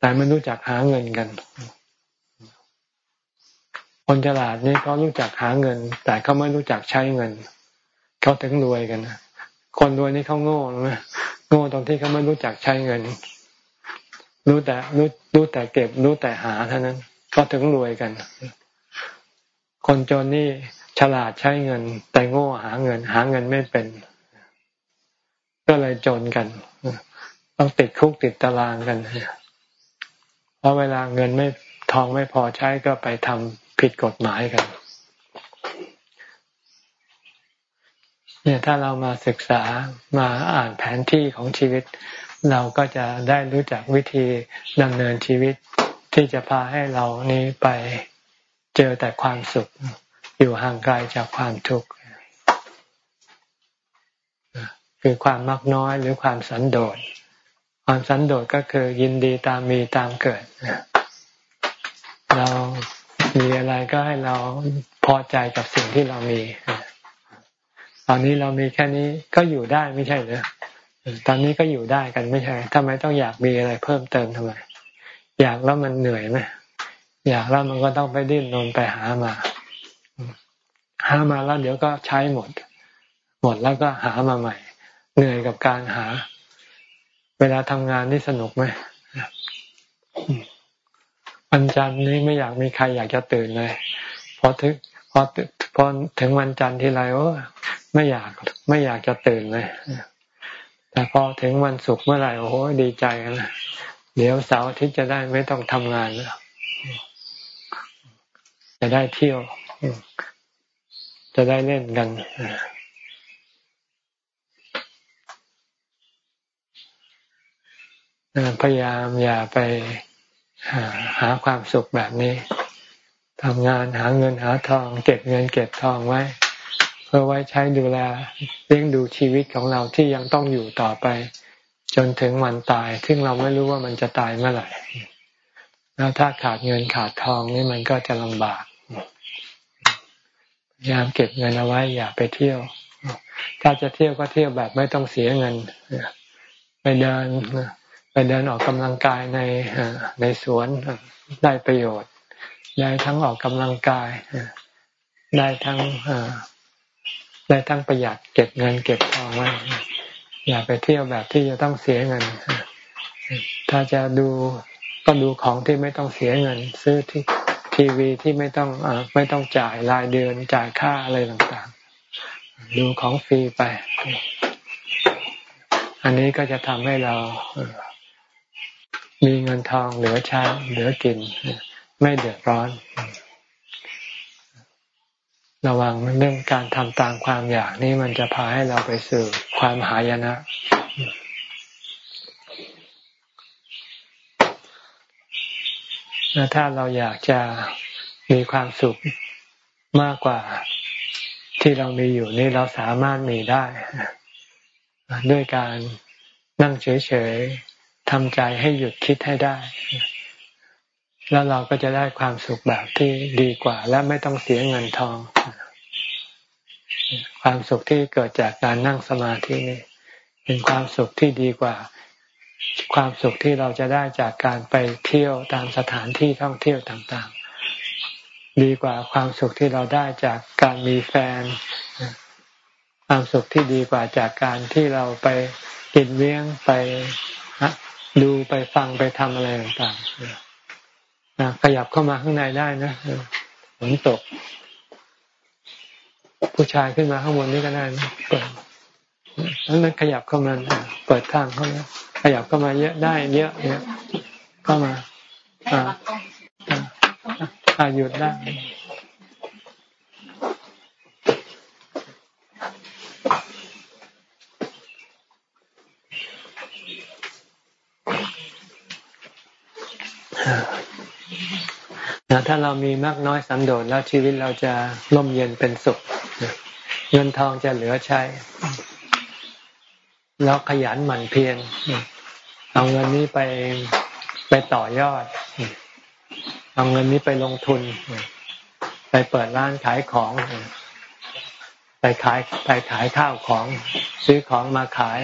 แต่ไม่รู้จักหาเงินกัน คนฉลาดนี่เขารู้จักหาเงิน แต่เขาไม่รู้จักใช้เงินเขาถึงรวยกันคนรวยนี่เขาโง่ไหมโง่ตรงที่เขาไม่รู้จักใช้เงิน รู้แต่รู้รู้แต่เก็บ รู้แต่หาเท่านั้นก็ถึงรวยกัน คนจนนี่ฉลาดใช้เงิน แต่โง่หาเงิน หาเงินไม่เป็น ก็เลยจนกัน ต้องติดคุกติดตารางกันเพราะเวลาเงินไม่ทองไม่พอใช้ก็ไปทำผิดกฎหมายกัน เนี่ยถ้าเรามาศึกษามาอ่านแผนที่ของชีวิต เราก็จะได้รู้จักวิธีดำเนินชีวิตที่จะพาให้เรานี้ไปเจอแต่ความสุข อยู่ห่างไกลจากความทุกข์ คือความมักน้อยหรือความสันโดษ ความสันโดษก็คือยินดีตามมีตามเกิด เรามีอะไรก็ให้เราพอใจกับสิ่งที่เรามี ตอนนี้เรามีแค่นี้ก็อยู่ได้ไม่ใช่เหรอตอนนี้ก็อยู่ได้กันไม่ใช่ทำไมต้องอยากมีอะไรเพิ่มเติมทำไม อยากแล้วมันเหนื่อยไหมอยากแล้วมันก็ต้องไปดิ้นรนไปหามาหามาแล้วเดี๋ยวก็ใช้หมด หมดแล้วก็หามาใหม่ เหนื่อยกับการหา เวลาทำงานนี่สนุกไหมวันจันทร์นี้ไม่อยากมีใครอยากจะตื่นเลยพอถึงพอพอถึงวันจันทร์ทีไรโอ้ไม่อยากไม่อยากจะตื่นเลยแต่พอถึงวันศุกร์เมื่อไหร่โอ้โหดีใจนะเดี๋ยวเสาร์อาทิตย์จะได้ไม่ต้องทำงานแล้วจะได้เที่ยว จะได้เล่นกัน พยายามอย่าไปหาความสุขแบบนี้ทำงานหาเงินหาทอง เก็บเงินเก็บทองไว้ เพื่อไว้ใช้ดูแลเลี้ยงดูชีวิตของเราที่ยังต้องอยู่ต่อไป จนถึงวันตาย ซึ่งเราไม่รู้ว่ามันจะตายเมื่อไหร่ แล้วถ้าขาดเงินขาดทองนี่มันก็จะลำบากพยายามเก็บเงินเอาไว้อย่าไปเที่ยว ถ้าจะเที่ยวก็เที่ยวแบบไม่ต้องเสียเงินไปเดิน เดินออกกำลังกายในในสวนได้ประโยชน์ได้ทั้งออกกำลังกายได้ทั้งได้ทั้งประหยัดเก็บเงินเก็บทองไว้อย่าไปเที่ยวแบบที่จะต้องเสียเงิน ถ้าจะดูก็ดูของที่ไม่ต้องเสียเงิน ซื้อที่ททีวีที่ไม่ต้องอไม่ต้องจ่ายรายเดือนจ่ายค่าอะไรต่างๆ ดูของฟรีไป อันนี้ก็จะทำให้เรา มีเงินทองเหลือใช้เหลือกิน ไม่เดือดร้อน ระวังเรื่องการทำตามความอยากนี่มันจะพาให้เราไปสู่ความหายนะ ถ้าเราอยากจะมีความสุขมากกว่าที่เรามีอยู่นี่เราสามารถมีได้ ด้วยการนั่งเฉยๆ ทำใจให้หยุดคิดให้ได้ แล้วเราก็จะได้ความสุขแบบที่ดีกว่า และไม่ต้องเสียเงินทอง ความสุขที่เกิดจากการนั่งสมาธินี่เป็นความสุขที่ดีกว่า ความสุขที่เราจะได้จากการไปเที่ยวตามสถานที่ท่องเที่ยวต่างๆ ดีกว่าความสุขที่เราได้จากการมีแฟน ความสุขที่ดีกว่าจากการที่เราไปกินเลี้ยงไป ดูไปฟังไปทำอะไรต่างๆขยับเข้ามาข้างในได้นะฝนตก ผู้ชายขึ้นมาข้างบนนี้ก็ได้นะเปิดนั้นขยับเข้ามาเปิดทางเข้ามาขยับเข้ามาเยอะได้ เยอะเนี่ยเข้ามา อ่าอ่าหยุดได้ ถ้าเรามีมากน้อยสันโดษแล้วชีวิตเราจะร่มเย็นเป็นสุขเงินทองจะเหลือใช้แล้วขยันหมั่นเพียรเอาเงินนี้ไปไปต่อยอด เอาเงินนี้ไปลงทุน ไปเปิดร้านขายของ ไปขายไปขายข้าวของ ซื้อของมาขาย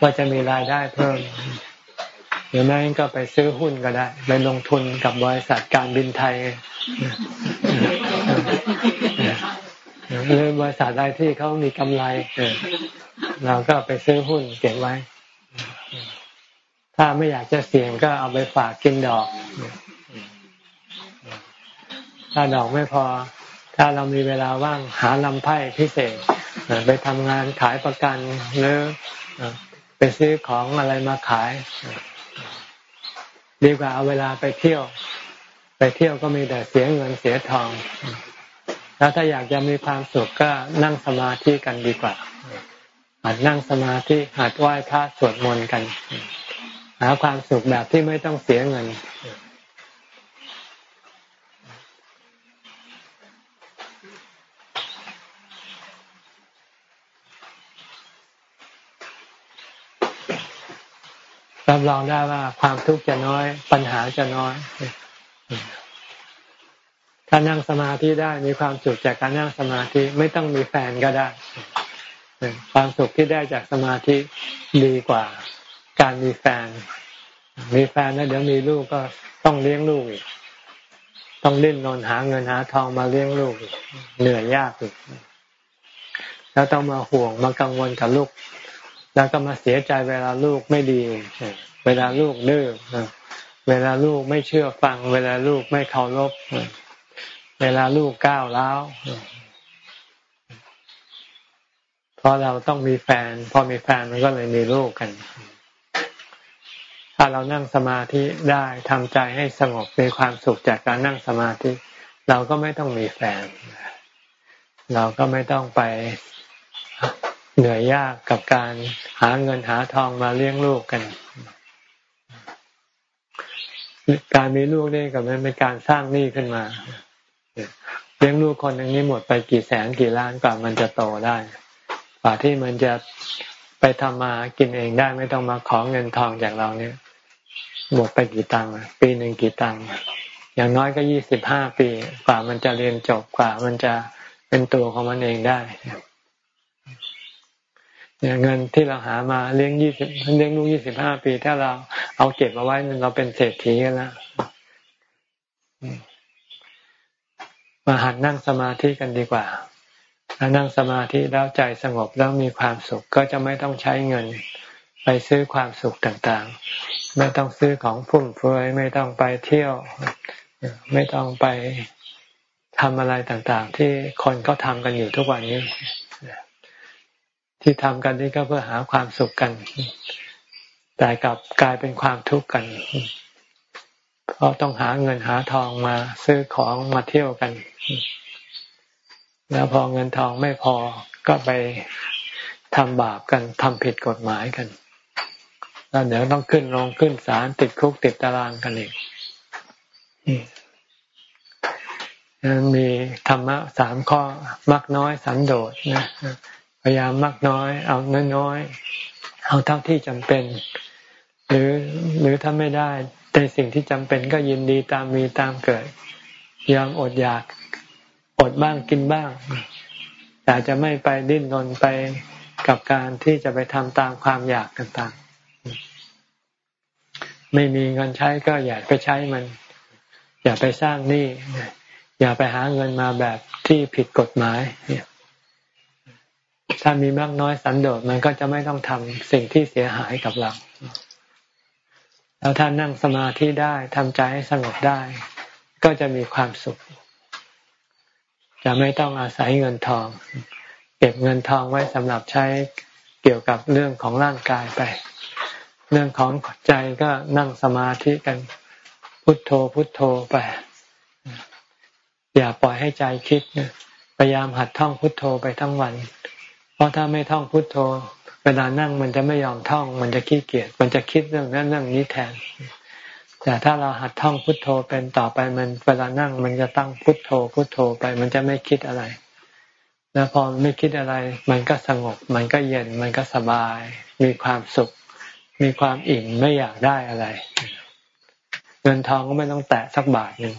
ก็จะมีรายได้เพิ่ม หรือไม่ก็ไปซื้อหุ้นก็ได้ ไปลงทุนกับบริษัทการบินไทยหรือบริษัทใดที่เขามีกำไรเราก็ไปซื้อหุ้นเก็บไว้ ถ้าไม่อยากจะเสี่ยงก็เอาไปฝากกินดอก ถ้าดอกไม่พอ ถ้าเรามีเวลาว่างหาลำไพ่พิเศษไปทำงานขายประกันหรือไปซื้อของอะไรมาขาย ดีกว่าเอาเวลาไปเที่ยว ไปเที่ยวก็มีแต่เสียเงินเสียทอง แล้วถ้าอยากจะมีความสุขก็นั่งสมาธิกันดีกว่าหัดนั่งสมาธิหัดไหว้พระสวดมนต์กัน หาความสุขแบบที่ไม่ต้องเสียเงิน รับรองได้ว่าความทุกข์จะน้อย ปัญหาจะน้อย ถ้านั่งสมาธิได้มีความสุขจากการนั่งสมาธิไม่ต้องมีแฟนก็ได้ ความสุขที่ได้จากสมาธิดีกว่า การมีแฟน มีแฟนแล้วเดี๋ยวมีลูกก็ต้องเลี้ยงลูกอีกต้องเล่นนอนหาเงินหาทองมาเลี้ยงลูกเหนื่อยยากอีกแล้วต้องมาห่วงมากังวลกับลูก แล้วก็มาเสียใจเวลาลูกไม่ดี เวลาลูกดื้อเวลาลูกไม่เชื่อฟัง เวลาลูกไม่เคารพเวลาลูกก้าวแล้วเพราะเราต้องมีแฟน พอมีแฟนมันก็เลยมีลูกกัน ถ้าเรานั่งสมาธิได้ทำใจให้สงบมีความสุขจากการนั่งสมาธิ เราก็ไม่ต้องมีแฟน เราก็ไม่ต้องไป เหนื่อยยากกับการหาเงินหาทองมาเลี้ยงลูกกัน การมีลูกนี่ก็เป็นการสร้างหนี้ขึ้นมาเลี้ยงลูกคนหนึ่งนี้หมดไปกี่แสนกี่ล้านกว่ามันจะโตได้กว่าที่มันจะไปทำมากินเองได้ไม่ต้องมาขอเงินทองจากเราเนี่ย หมดไปกี่ตังค์ปีหนึ่งกี่ตังค์อย่างน้อยก็ยี่สิบห้าปี กว่ามันจะเรียนจบกว่ามันจะเป็นตัวของมันเองได้ เนี่ยเงินที่เราหามาเลี้ยงยี่สิบเลี้ยงลูกยี่สิบห้าปี ถ้าเราเอาเก็บเอาไว้เราเป็นเศรษฐีกันแล้วมาหัดนั่งสมาธิกันดีกว่า ถ้านั่งสมาธิแล้วใจสงบแล้วมีความสุขก็จะไม่ต้องใช้เงิน ไปซื้อความสุขต่างๆ ไม่ต้องซื้อของฟุ่มเฟือยไม่ต้องไปเที่ยว ไม่ต้องไปทำอะไรต่างๆ ที่คนก็ทำกันอยู่ทุกวันนี้ ที่ทำกันนี่ก็เพื่อหาความสุขกัน แต่กลับกลายเป็นความทุกข์กัน เพราะต้องหาเงินหาทองมาซื้อของมาเที่ยวกัน แล้วพอเงินทองไม่พอก็ไปทำบาปกันทำผิดกฎหมายกัน แล้วเดี๋ยวต้องขึ้นลงขึ้นศาลติดคุกติดตารางกันอีกมีธรรมะสามข้อมักน้อยสันโดษนะ ยายามมักน้อย เอาน้อยๆเอาเท่าที่จำเป็น หรือหรือถ้าไม่ได้ในสิ่งที่จำเป็นก็ยินดีตามมีตามเกิด ยอมอดอยากอดบ้างกินบ้างแต่จะไม่ไปดิ้นรนไปกับการที่จะไปทำตามความอยากต่างๆ ไม่มีเงินใช้ก็อย่าไปใช้มัน อย่าไปสร้างหนี้อย่าไปหาเงินมาแบบที่ผิดกฎหมาย ถ้ามีมากน้อยสันโดษมันก็จะไม่ต้องทำสิ่งที่เสียหายกับเรา แล้วถ้านั่งสมาธิได้ทำใจให้สงบได้ ก็จะมีความสุข จะไม่ต้องอาศัยเงินทอง เก็บเงินทองไว้สำหรับใช้เกี่ยวกับเรื่องของร่างกายไป เรื่องของใจก็นั่งสมาธิกันพุทโธพุทโธไป อย่าปล่อยให้ใจคิดพยายามหัดท่องพุทโธไปทั้งวัน เพราะถ้าไม่ท่องพุทโธ เวลานั่งมันจะไม่ยอมท่อง มันจะขี้เกียจมันจะคิดเรื่องนั้นเรื่องนี้แทน แต่ถ้าเราหัดท่องพุทโธเป็นต่อไปมันเวลานั่งมันจะตั้งพุทโธพุทโธไป มันจะไม่คิดอะไร แล้วพอไม่คิดอะไร มันก็สงบ มันก็เย็นมันก็สบาย มีความสุข มีความอิ่มไม่อยากได้อะไร เงินทองก็ไม่ต้องแตะสักบาทหนึ่ง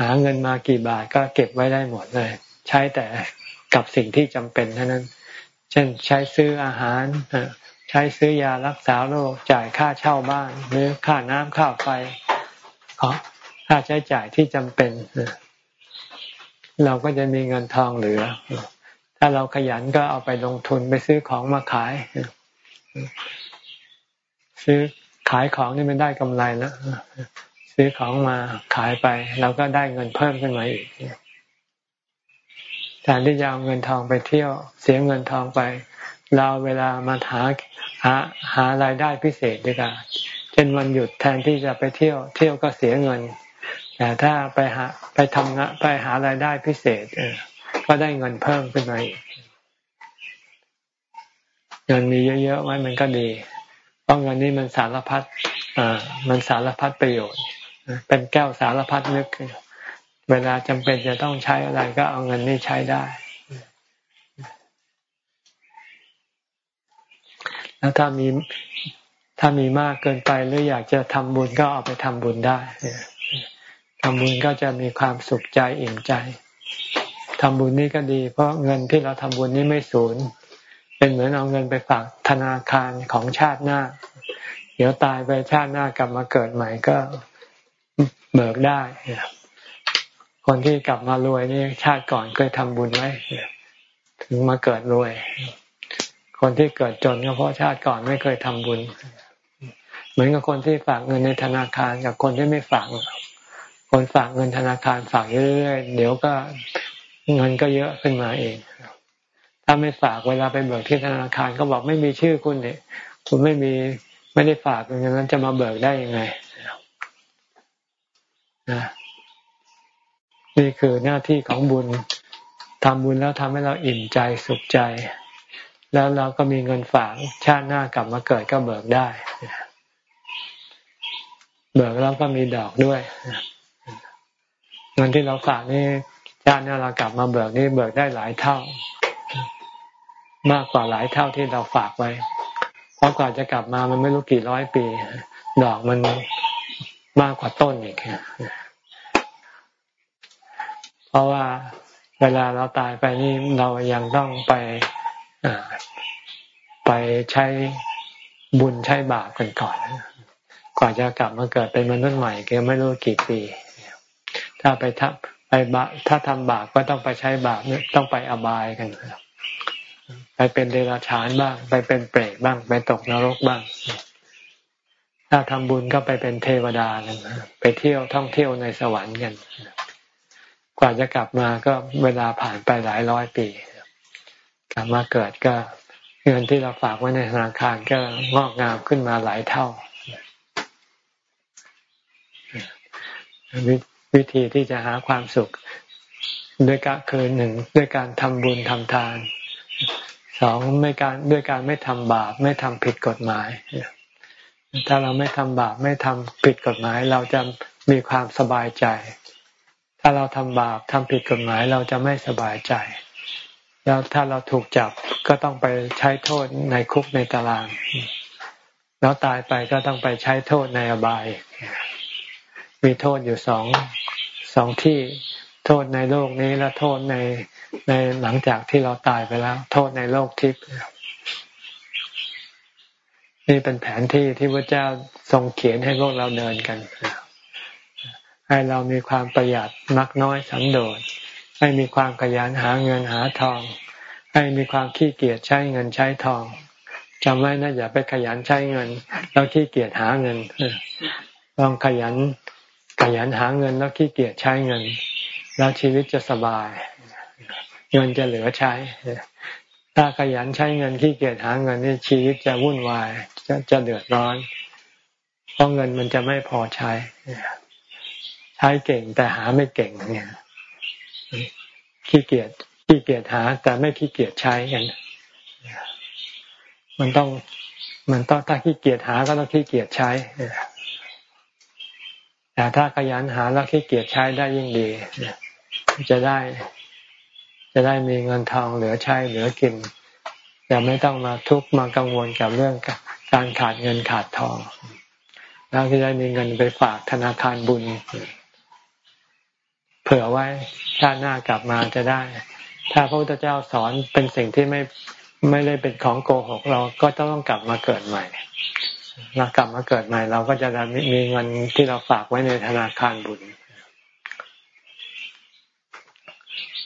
หาเงินมากี่บาทก็เก็บไว้ได้หมดเลย ใช้แต่ กับสิ่งที่จำเป็นเท่านั้น เช่นใช้ซื้ออาหารใช้ซื้อยารักษาโรคจ่ายค่าเช่าบ้านหรือค่าน้ำค่าไฟค่าใช้จ่ายที่จำเป็นเราก็จะมีเงินทองเหลือ ถ้าเราขยันก็เอาไปลงทุนไปซื้อของมาขาย ซื้อขายของนี่มันได้กำไรแล้วซื้อของมาขายไปเราก็ได้เงินเพิ่มขึ้นมาอีก แทนที่จะเอาเงินทองไปเที่ยว เสียเงินทองไป เราเวลามาหาหาหารายได้พิเศษดีกว่าเช่นวันหยุดแทนที่จะไปเที่ยว เที่ยวก็เสียเงินแต่ถ้าไปหาไปทำงานไปหารายได้พิเศษ เออ ก็ได้เงินเพิ่มขึ้นมาอีกเงินมีเยอะๆไว้มันก็ดี เพราะเงินนี้มันสารพัดอ่ามันสารพัดประโยชน์ เป็นแก้วสารพัดนึก เวลาจำเป็นจะต้องใช้อะไรก็เอาเงินนี้ใช้ได้ แล้วถ้ามีถ้ามีมากเกินไปหรืออยากจะทำบุญก็เอาไปทำบุญได้ทำบุญก็จะมีความสุขใจอิ่มใจทำบุญนี่ก็ดี เพราะเงินที่เราทำบุญนี่ไม่สูญเป็นเหมือนเอาเงินไปฝากธนาคารของชาติหน้า เดี๋ยวตายไปชาติหน้ากลับมาเกิดใหม่ก็เบิกได้ คนที่กลับมารวยนี่ชาติก่อนเคยทำบุญไว้ถึงมาเกิดรวย คนที่เกิดจนก็เพราะชาติก่อนไม่เคยทำบุญ เหมือนกับคนที่ฝากเงินในธนาคารกับคนที่ไม่ฝาก คนฝากเงินธนาคารฝากเรื่อยๆเดี๋ยวก็เงินก็เยอะขึ้นมาเอง ถ้าไม่ฝากเวลาไปเบิกที่ธนาคารก็บอกไม่มีชื่อคุณเนี่ยคุณไม่มีไม่ได้ฝากเงินนั้นจะมาเบิกได้ยังไงนี่ นี่คือหน้าที่ของบุญทำบุญแล้วทำให้เราอิ่มใจสุขใจ แล้วเราก็มีเงินฝากชาติหน้ากลับมาเกิดก็เบิกได้ เบิกแล้วก็มีดอกด้วยเงินที่เราฝากนี่ชาติหน้าเรากลับมาเบิกนี่เบิกได้หลายเท่า มากกว่าหลายเท่าที่เราฝากไว้เพราะกว่าจะกลับมามันไม่รู้กี่ร้อยปี ดอกมันมากกว่าต้นอีก เพราะว่าเวลาเราตายไปนี่เรายังต้องไปไปใช้บุญใช้บาปกันก่อน กว่าจะกลับมาเกิดเป็นมนุษย์ใหม่ก็ไม่รู้กี่ปี ถ้าไปทับไปบาถ้าทำบาปก็ต้องไปใช้บาปต้องไปอบายกันไปเป็นเดรัจฉานบ้าง ไปเป็นเปรตบ้าง ไปตกนรกบ้าง ถ้าทำบุญก็ไปเป็นเทวดากันไปเที่ยวท่องเที่ยวในสวรรค์กัน กว่าจะกลับมาก็เวลาผ่านไปหลายร้อยปี กลับมาเกิดก็เงินที่เราฝากไว้ในธนาคารก็งอกงามขึ้นมาหลายเท่า วิธีที่จะหาความสุขด้วยการคือหนึ่งด้วยการทำบุญทำทานสองไม่การด้วยการไม่ทำบาป ไม่ทำผิดกฎหมาย ถ้าเราไม่ทำบาปไม่ทำผิดกฎหมาย เราจะมีความสบายใจ ถ้าเราทำบาปทำผิดกฎหมายเราจะไม่สบายใจ แล้วถ้าเราถูกจับก็ต้องไปใช้โทษในคุกในตาราง แล้วตายไปก็ต้องไปใช้โทษในอบาย มีโทษอยู่สองสองที่โทษในโลกนี้และโทษในในหลังจากที่เราตายไปแล้ว โทษในโลกทิพย์นี่เป็นแผนที่ที่พระเจ้าทรงเขียนให้พวกเราเดินกัน ให้เรามีความประหยัดมักน้อยสันโดษให้มีความขยันหาเงินหาทอง ให้มีความขี้เกียจใช้เงินใช้ทองจำไว้นะอย่าไปขยันใช้เงิน แล้วขี้เกียจหาเงินต้องขยันขยันหาเงินแล้วขี้เกียจใช้เงิน แล้วชีวิตจะสบาย เงินจะเหลือใช้ ถ้าขยันใช้เงินขี้เกียจหาเงินนี่ชีวิตจะวุ่นวายจะจะเดือดร้อน เพราะเงินมันจะไม่พอใช้ ช้เก่งแต่หาไม่เก่งเนี่ยขี้เกียจขี้เกียจหา แต่ไม่ขี้เกียจใช้กันมันต้อง มันต้องถ้าขี้เกียจหาก็ต้องขี้เกียจใช้แต่ถ้าขยันหาแล้วขี้เกียจใช้ได้ยิ่งดีจะได้ จะได้มีเงินทองเหลือใช้เหลือกินจะไม่ต้องมาทุกข์มากังวลกับเรื่องการขาดเงินขาดทองแล้วก็ได้มีเงินไปฝากธนาคารบุญ ผื่อไว้ชาติหน้ากลับมาจะได้ ถ้าพระพุทธเจ้าสอนเป็นสิ่งที่ไม่ไม่ได้เป็นของโกหก เราก็ต้องกลับมาเกิดใหม่เรากลับมาเกิดใหม่ เราก็จะมีเงินที่เราฝากไว้ในธนาคารบุญ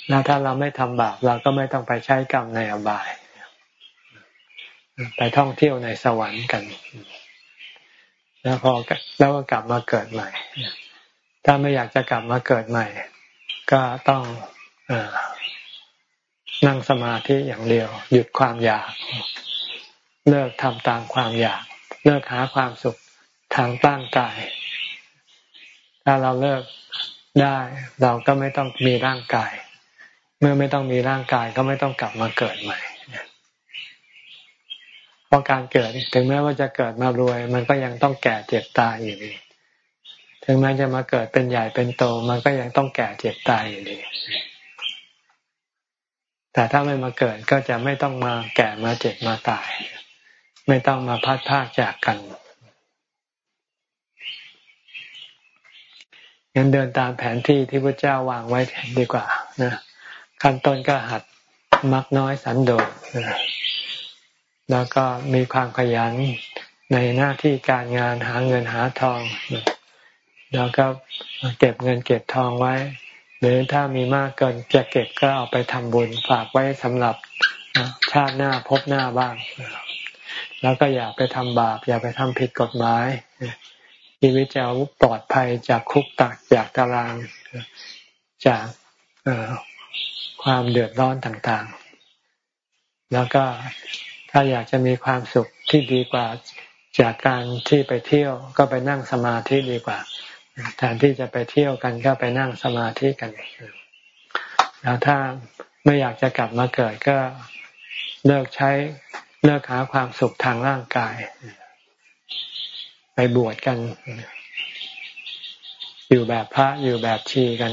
แล้วถ้าเราไม่ทำบาปเราก็ไม่ต้องไปใช้กรรมในอบาย ไปท่องเที่ยวในสวรรค์กัน แล้วพอแล้วก็กลับมาเกิดใหม่ ถ้าไม่อยากจะกลับมาเกิดใหม่ ก็ต้องอนั่งสมาธิอย่างเดียว หยุดความอยาก เลิกทำตามความอยาก เลิกหาความสุขทางตั้งกาย ถ้าเราเลิกได้ เราก็ไม่ต้องมีร่างกาย เมื่อไม่ต้องมีร่างกายก็ไม่ต้องกลับมาเกิดใหม่เพราะการเกิดถึงแม้ว่าจะเกิดมารวย มันก็ยังต้องแก่เจ็บตายอยู่ดี ถึงแม้จะมาเกิดเป็นใหญ่เป็นโต มันก็ยังต้องแก่เจ็บตายอยู่ดี แต่ถ้าไม่มาเกิดก็จะไม่ต้องมาแก่มาเจ็บมาตาย ไม่ต้องมาพัดพากจากกันงั้นเดินตามแผนที่ที่พระเจ้าวางไว้ดีกว่านะขั้นต้นก็หัดมักน้อยสันโดษแล้วก็มีความขยันในหน้าที่การงานหาเงินหาทอง แล้วก็เก็บเงินเก็บทองไว้ หรือถ้ามีมากเกินจะเก็บก็เอาไปทำบุญฝากไว้สำหรับชาติหน้าพบหน้าบ้าง แล้วก็อย่าไปทำบาป อย่าไปทำผิดกฎหมายชีวิตจะปลอดภัยจากคุกตักจากตารางจากความเดือดร้อนต่างๆ แล้วก็ถ้าอยากจะมีความสุขที่ดีกว่าจากการที่ไปเที่ยวก็ไปนั่งสมาธิดีกว่า แทนที่จะไปเที่ยวกันก็ไปนั่งสมาธิกันแล้วถ้าไม่อยากจะกลับมาเกิดก็เลิกใช้เลิกหาความสุขทางร่างกาย ไปบวชกัน อยู่แบบพระอยู่แบบชีกัน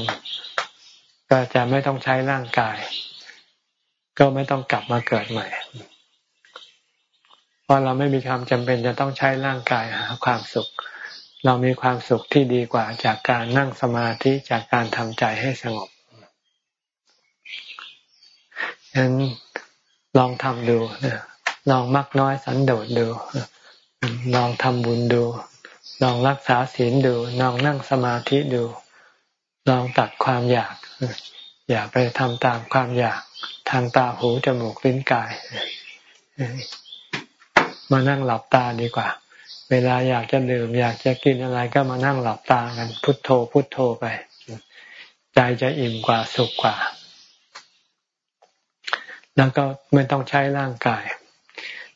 ก็จะไม่ต้องใช้ร่างกาย ก็ไม่ต้องกลับมาเกิดใหม่เพราะเราไม่มีความจำเป็นจะต้องใช้ร่างกายหาความสุข เรามีความสุขที่ดีกว่าจากการนั่งสมาธิจากการทำใจให้สงบฉะนั้นลองทำดูลองมักน้อยสันโดษดู ลองทำบุญดู ลองรักษาศีลดู ลองนั่งสมาธิดู ลองตัดความอยาก อย่าไปทำตามความอยากทางตาหูจมูกลิ้นกาย มานั่งหลับตาดีกว่า เวลาอยากจะดื่มอยากจะกินอะไรก็มานั่งหลับตากัน พุทโธพุทโธไปใจจะอิ่มกว่าสุขกว่า แล้วก็ไม่ต้องใช้ร่างกาย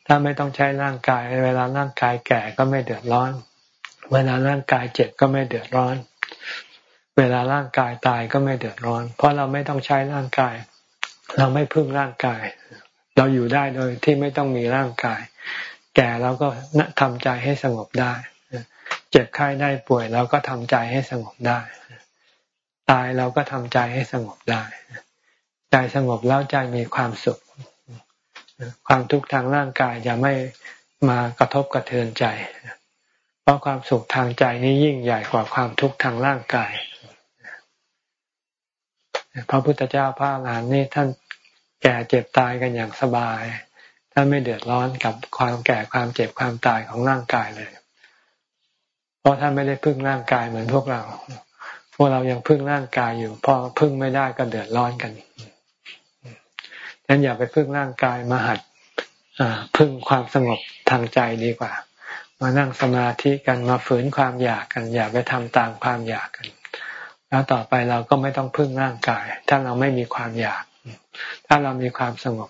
ถ้าไม่ต้องใช้ร่างกาย เวลาร่างกายแก่ก็ไม่เดือดร้อน เวลาร่างกายเจ็บก็ไม่เดือดร้อน เวลาร่างกายตายก็ไม่เดือดร้อน เพราะเราไม่ต้องใช้ร่างกาย เราไม่พึ่งร่างกาย เราอยู่ได้โดยที่ไม่ต้องมีร่างกาย แก่เราก็ทำใจให้สงบได้ เจ็บไข้ได้ป่วยเราก็ทำใจให้สงบได้ ตายเราก็ทำใจให้สงบได้ ใจสงบแล้วใจมีความสุข ความทุกข์ทางร่างกายจะไม่มากระทบกระเทือนใจ เพราะความสุขทางใจนี้ยิ่งใหญ่กว่าความทุกข์ทางร่างกาย พระพุทธเจ้าพระอรหันต์นี่ท่านแก่เจ็บตายกันอย่างสบาย ท่านไม่เดือดร้อนกับความแก่ความเจ็บความตายของร่างกายเลย เพราะท่านไม่ได้พึ่งร่างกายเหมือนพวกเรา พวกเรายังพึ่งร่างกายอยู่ พอพึ่งไม่ได้ก็เดือดร้อนกันดังนั้นอย่าไปพึ่งร่างกายมาหัดพึ่งความสงบทางใจดีกว่า มานั่งสมาธิกันมาฝืนความอยากกัน อย่าไปทำตามความอยากกัน แล้วต่อไปเราก็ไม่ต้องพึ่งร่างกาย ถ้าเราไม่มีความอยาก ถ้าเรามีความสงบ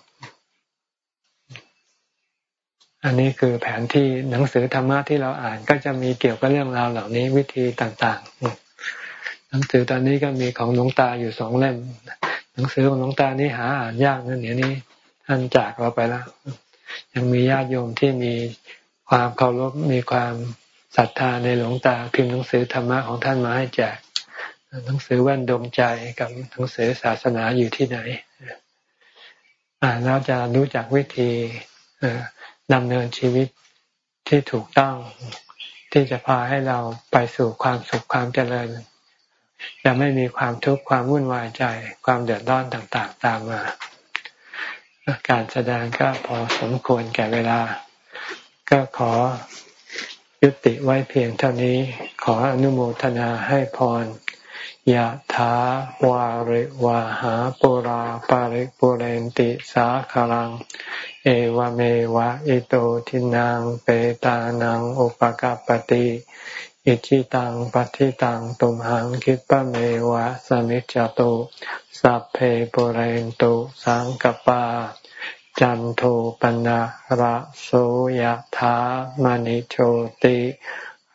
อันนี้คือแผนที่หนังสือธรรมะที่เราอ่านก็จะมีเกี่ยวกับเรื่องราวเหล่านี้วิธีต่างๆ หนังสือตอนนี้ก็มีของหลวงตาอยู่สองเล่ม หนังสือของหลวงตานี่หาอ่านยากนั่นเดี๋ยวนี้ท่านจากเราไปแล้ว ยังมีญาติโยมที่มีความเคารพมีความศรัทธาในหลวงตาพิมพ์หนังสือธรรมะของท่านมาให้แจกหนังสือแว่นดมใจกับหนังสือศาสนาอยู่ที่ไหนอ่านแล้วจะรู้จักวิธี ดำเนินชีวิตที่ถูกต้องที่จะพาให้เราไปสู่ความสุขความเจริญจะไม่มีความทุกข์ความวุ่นวายใจ ความเดือดร้อนต่างๆ ตามมา การแสดงก็พอสมควรแก่เวลา ก็ขอยุติไว้เพียงเท่านี้ ขออนุโมทนาให้พร ยะถาวาริวาหาปุราปาริปุเรนติสาคลัง เอวเมวะอิโตทินังเปตานังอุปกาปติอิชิตังปฏิตังตุมหังคิปะเมวะสมิจจตุสัพเพปุเรนตุสังกปา จันโทปนะระโสยะถามณิโชติ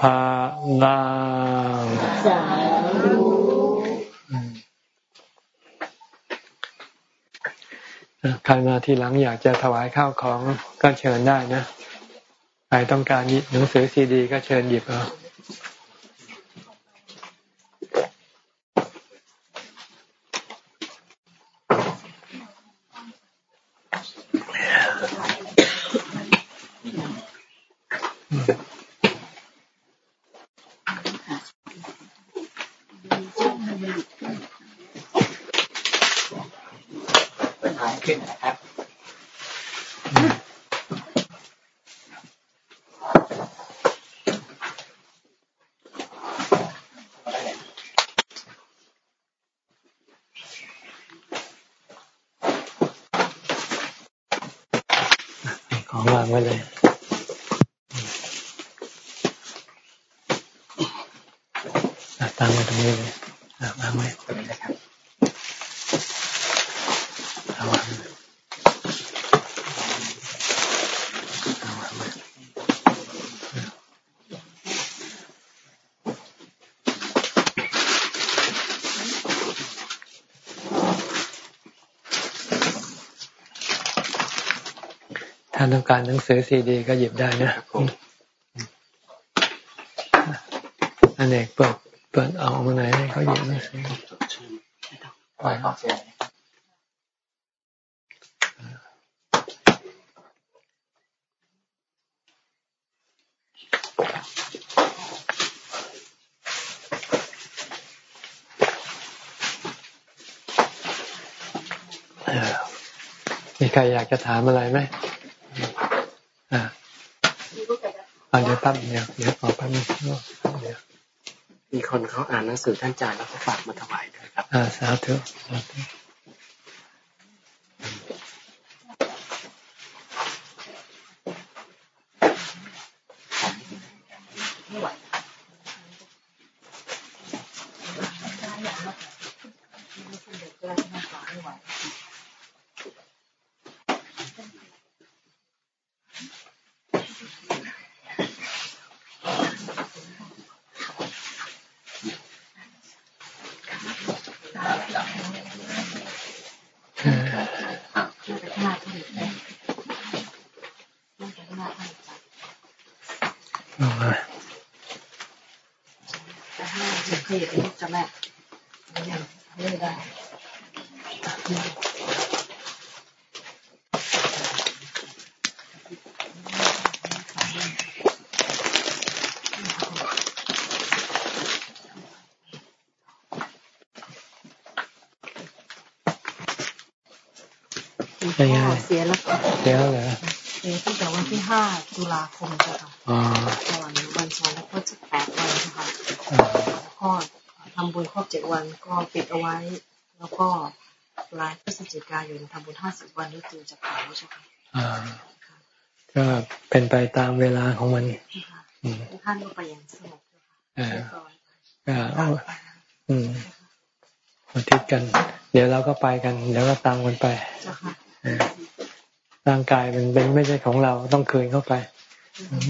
พาลางใครมาที่หลังอยากจะถวายข้าวของก็เชิญได้นะ ใครต้องการหนังสือซีดี ก็เชิญหยิบเอา ซื้อซีดีก็หยิบได้นะอันเอกเปิดเปิดเอามาไหนให้เขาหยิบหนังสือปล่อยอกเสียงมีใครอยากจะถามอะไรไหม เดี๋ยวตั้งเดียวเดี๋ยวขอแป๊บนึงเดี๋ยวมีคนเขาอ่านหนังสือท่านอาจารย์แล้วก็ฝากมาถวายด้วยครับ อ่าสาธุสาธุ เสียแล้วเสียแล้วเหรอเสียตั้งแต่วันที่ห้าตุลาคมจ้ะ ค่ะวันวันสองแล้วก็จะแปดวันค่ะก็ทำบุญครบเจ็ดวันก็ปิดเอาไว้ แล้วก็ปลายพฤศจิกายนทำบุญห้าสิบวันด้วยตัวจะเผาใช่ไหมก็เป็นไปตามเวลาของมันท่านก็ไปอย่างสงบก็อืมอาทิตย์กัน เดี๋ยวเราก็ไปกัน เดี๋ยวก็ตามกันไปร่างกายมันเป็นไม่ใช่ของเราต้องคืนเข้าไป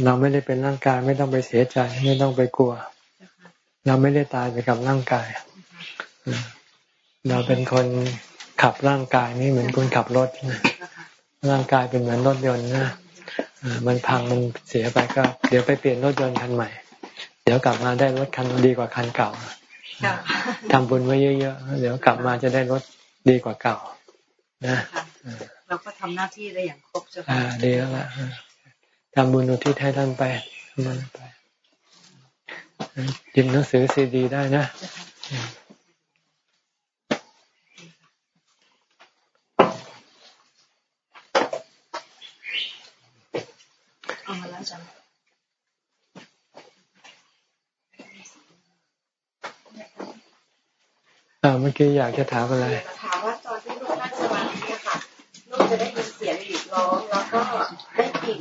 เราไม่ได้เป็นร่างกายไม่ต้องไปเสียใจ ไม่ต้องไปกลัว เราไม่ได้ตายไปกับร่างกาย เราเป็นคนขับร่างกายนี่เหมือนคนขับรถนะร่างกายเป็นเหมือนรถยนต์นะมันพังมันเสียไปก็ เดี๋ยวไปเปลี่ยนรถยนต์คันใหม่ เดี๋ยวกลับมาได้รถคันดีกว่าคันเก่าทำบุญไว้เยอะๆ เดี๋ยวกลับมาจะได้รถดีกว่าเก่า นะเราก็ทำหน้าที่ได้อย่างครบจ้ะอ่าดีแล้วล่ะ ทำบุญอุทิศให้ท่านไปทำบุญไปยินหนังสือซีดีได้นะเอามาแล้วจ้ะอ่าเมื่อกี้อยากจะถามอะไร ถามว่าตอนที่ลูกนั่งสมาธิค่ะลูกจะได้ยินเสียงหลีดร้องแล้วก็ได้กลิ่น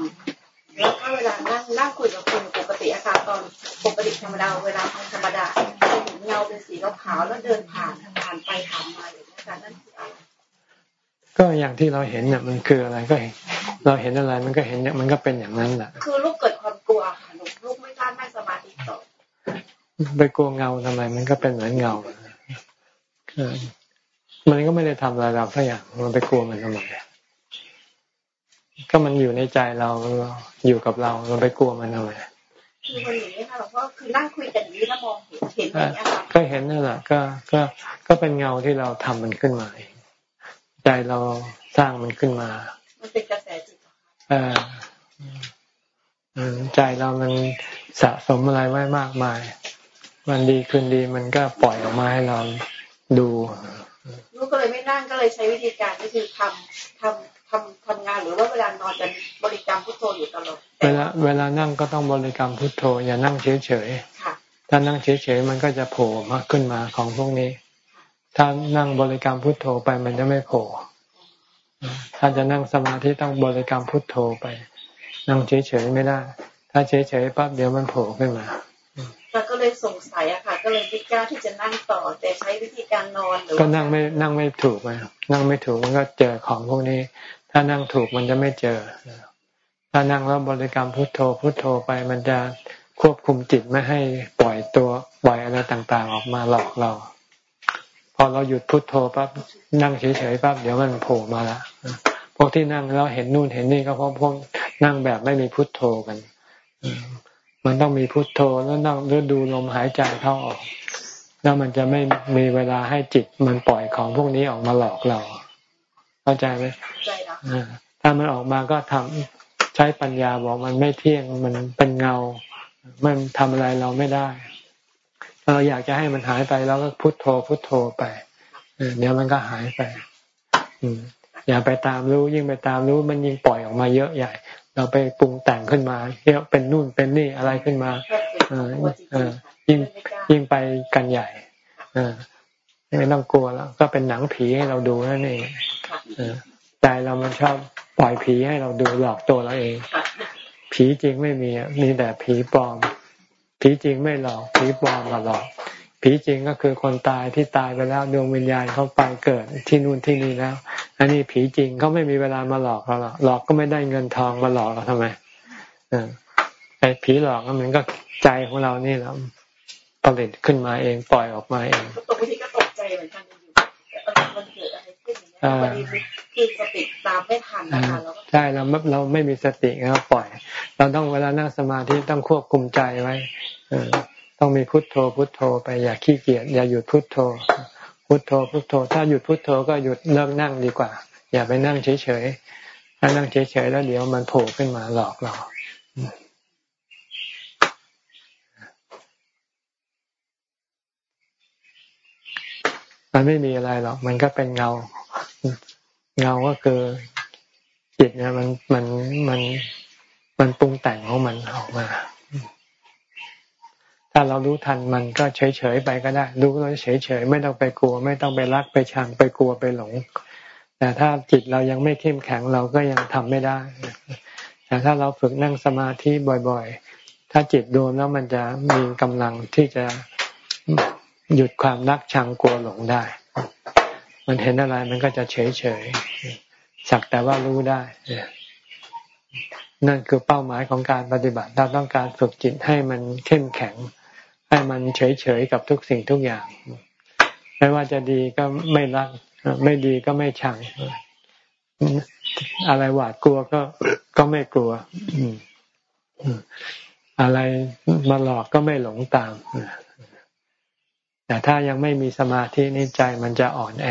แล้วก็เวลานั่งนั่งคุยกับคนปกติอาการตอนปกติธรรมดาเวลาธรรมดาจะเห็นเงาเป็นสีขาวแล้วเดินผ่านผ่านไปผ่านมาอย่างนี้ค่ะนั่นคืออะไรก็อย่างที่เราเห็นเนี่ยมันคืออะไรก็เห็นเราเห็นอะไรมันก็เห็นเนี่ยมันก็เป็นอย่างนั้นแหละคือลูกเกิดความกลัวค่ะลูกไม่กล้านั่งสมาธิต่อไปกลัวเงาทำไม มันก็เป็นเหมือนเงามันก็ไม่ได้ทำอะไรเราสักอย่างมันไปกลัวมันทำไม ก็มันอยู่ในใจเราอยู่กับเราเราไปกลัวมันทำไมคือวันนี้ค่ะหลวงพ่อคือนั่งคุยกันนี้แล้วมองเห็นเห็นอย่างนี้ก็เห็นนั่นแหละก็ก็ก็เป็นเงาที่เราทำมันขึ้นมาเองใจเราสร้างมันขึ้นมา มันเป็นกระแสจิตอ่าใจเรามันสะสมอะไรไว้มากมาย มันดีคืนดีมันก็ปล่อยออกมาให้เราดูลูกก็เลยไม่นั่งก็เลยใช้วิธีการก็คือทำทำ ทำทำงานหรือว่าเวลานอนจะบริกรรมพุทโธอยู่ตลอดเวลาเวลานั่งก็ต้องบริกรรมพุทโธ อย่านั่งเฉยเฉยถ้านั่งเฉยเฉยมันก็จะโผล่มาขึ้นมาของพวกนี้ ถ้านั่งบริกรรมพุทโธไปมันจะไม่โผล่ถ้าจะนั่งสมาธิต้องบริกรรมพุทโธไป นั่งเฉยเฉยไม่ได้ ถ้าเฉยเฉยปั๊บเดี๋ยวมันโผล่ขึ้นมาแต่ก็เลยสงสัยอะค่ะ ก็เลยไม่กล้าที่จะนั่งต่อ แต่ใช้วิธีการนอนหรือก็นั่งไม่นั่งไม่ถูกไงนั่งไม่ถูกมันก็เจอของพวกนี้ ถ้านั่งถูกมันจะไม่เจอ ถ้านั่งแล้วบริกรรมพุทโธพุทโธไปมันจะควบคุมจิตไม่ให้ปล่อยตัวปล่อยอะไรต่างๆ ออกมาหลอกเรา พอเราหยุดพุทโธปั๊บนั่งเฉยๆปั๊บเดี๋ยวมันโผล่มาละพวกที่นั่งแล้วเห็นนู่นเห็นนี่ก็เพราะพวกนั่งแบบไม่มีพุทโธกัน มันต้องมีพุทโธแล้วต้องดูลมหายใจเข้าออก แล้วมันจะไม่มีเวลาให้จิตมันปล่อยของพวกนี้ออกมาหลอกเรา เข้าใจไหม ถ้ามันออกมาก็ทำใช้ปัญญาบอกมันไม่เที่ยงมันเป็นเงา มันทำอะไรเราไม่ได้ถ้าเราอยากจะให้มันหายไปแล้วก็พุทโธพุทโธไปเดี๋ยวมันก็หายไป อืมอย่าไปตามรู้ยิ่งไปตามรู้มันยิ่งปล่อยออกมาเยอะใหญ่ เราไปปรุงแต่งขึ้นมาเยอะเป็นนู่นเป็นนี่อะไรขึ้นมาเออเออยิ่งยิ่งไปกันใหญ่ เออไม่ต้องกลัวแล้ว ก็เป็นหนังผีให้เราดูนั่นเอง ใจเรามันชอบปล่อยผีให้เราดูหลอกตัวเราเอง ผีจริงไม่มีมีแต่ผีปลอม ผีจริงไม่หลอก ผีปลอมมาหลอก ผีจริงก็คือคนตายที่ตายไปแล้วดวงวิญญาณเขาไปเกิดที่นู่นที่นี่แล้ว อันนี้ผีจริงเขาไม่มีเวลามาหลอกเราหรอกหลอกก็ไม่ได้เงินทองมาหลอกเราทำไมไอ้ผีหลอกมันก็ใจของเรานี่แหละผลิตขึ้นมาเองปล่อยออกมาเองตรงนี้ก็ตกใจเหมือนกันอยู่มันเกิดอะไรขึ้นอย่างนี้ คือสติตามไม่ทันนะคะเราใช่เราเราไม่มีสติเราปล่อย เราต้องเวลานั่งสมาธิต้องควบคุมใจไว้ต้องมีพุทโธพุทโธไปอย่าขี้เกียจอย่าหยุดพุทโธ พุทโธพุทโธ ถ้าหยุดพุทโธก็หยุดเลิกนั่งดีกว่า อย่าไปนั่งเฉยๆถ้านั่งเฉยๆแล้วเดี๋ยวมันโผล่ขึ้นมาหลอกเรามันไม่มีอะไรหรอก มันก็เป็นเงา เงาก็คือจิตเนี่ยมันมันมันมันปรุงแต่งของมันออกมา ถ้าเรารู้ทันมันก็เฉยเฉยไปก็ได้ รู้แล้วเฉยเฉยไม่ต้องไปกลัว ไม่ต้องไปรักไปชังไปกลัวไปหลง แต่ถ้าจิตเรายังไม่เข้มแข็งเราก็ยังทำไม่ได้ แต่ถ้าเราฝึกนั่งสมาธิบ่อยๆ ถ้าจิตรวมแล้วมันจะมีกำลังที่จะหยุดความรักชังกลัวหลงได้ มันเห็นอะไรมันก็จะเฉยเฉยสักแต่ว่ารู้ได้นั่นคือเป้าหมายของการปฏิบัติเราต้องการฝึกจิตให้มันเข้มแข็ง ให้มันเฉยเฉยกับทุกสิ่งทุกอย่าง ไม่ว่าจะดีก็ไม่รัก ไม่ดีก็ไม่ชังอะไรหวาดกลัวก็ก็ไม่กลัวอะไรมาหลอกก็ไม่หลงตาม แต่ถ้ายังไม่มีสมาธินี่ใจมันจะอ่อนแอ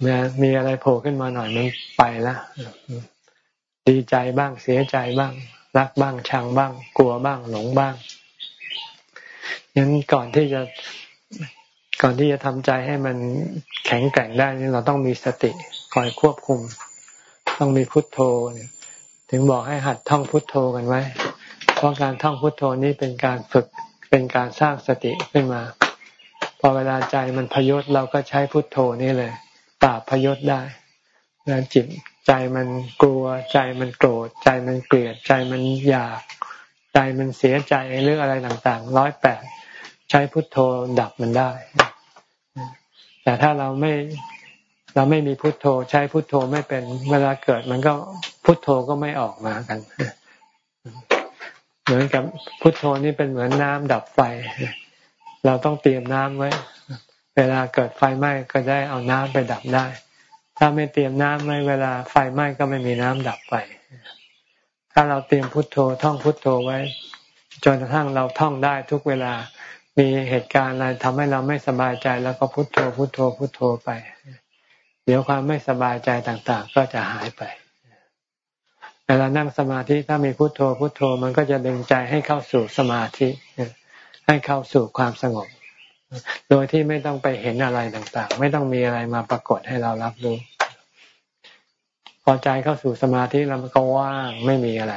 เมื่อมีอะไรโผล่ขึ้นมาหน่อยมันไปละดีใจบ้างเสียใจบ้าง รักบ้างชังบ้าง กลัวบ้างหลงบ้างยังก่อนที่จะก่อนที่จะทำใจให้มันแข็งแกร่งได้นี่เราต้องมีสติคอยควบคุม ต้องมีพุทโธเนี่ยถึงบอกให้หัดท่องพุทโธกันไว้ เพราะการท่องพุทโธนี้เป็นการฝึก เป็นการสร้างสติขึ้นมา พอเวลาใจมันพยศเราก็ใช้พุทโธนี่เลยปราบพยศได้แล้วจิตใจมันกลัว ใจมันโกรธ ใจมันเกลียด ใจมันอยาก ใจมันเสียใจเรื่องอะไรต่างๆร้อยแปดใช้พุทโธดับมันได้ แต่ถ้าเราไม่เราไม่มีพุทโธ ใช้พุทโธไม่เป็นเวลาเกิดมันก็พุทโธก็ไม่ออกมากัน เหมือนกับพุทโธนี่เป็นเหมือนน้ำดับไฟ เราต้องเตรียมน้ำไว้ เวลาเกิดไฟไหม้ก็ได้เอาน้ำไปดับได้ ถ้าไม่เตรียมน้ำไว้เวลาไฟไหม้ก็ไม่มีน้ำดับไฟ ถ้าเราเตรียมพุทโธท่องพุทโธไว้ จนกระทั่งเราท่องได้ทุกเวลา มีเหตุการณ์อะไรทำให้เราไม่สบายใจ แล้วก็พุทโธพุทโธพุทโธไป เดี๋ยวความไม่สบายใจต่างๆ ก็จะหายไป เวลานั่งสมาธิถ้ามีพุโทโธพุโทโธมันก็จะดึงใจให้เข้าสู่สมาธิให้เข้าสู่ความสงบ โดยที่ไม่ต้องไปเห็นอะไรต่างๆ ไม่ต้องมีอะไรมาปรากฏให้เรารับรู้ พอใจเข้าสู่สมาธิแล้วมันก็ว่างไม่มีอะไร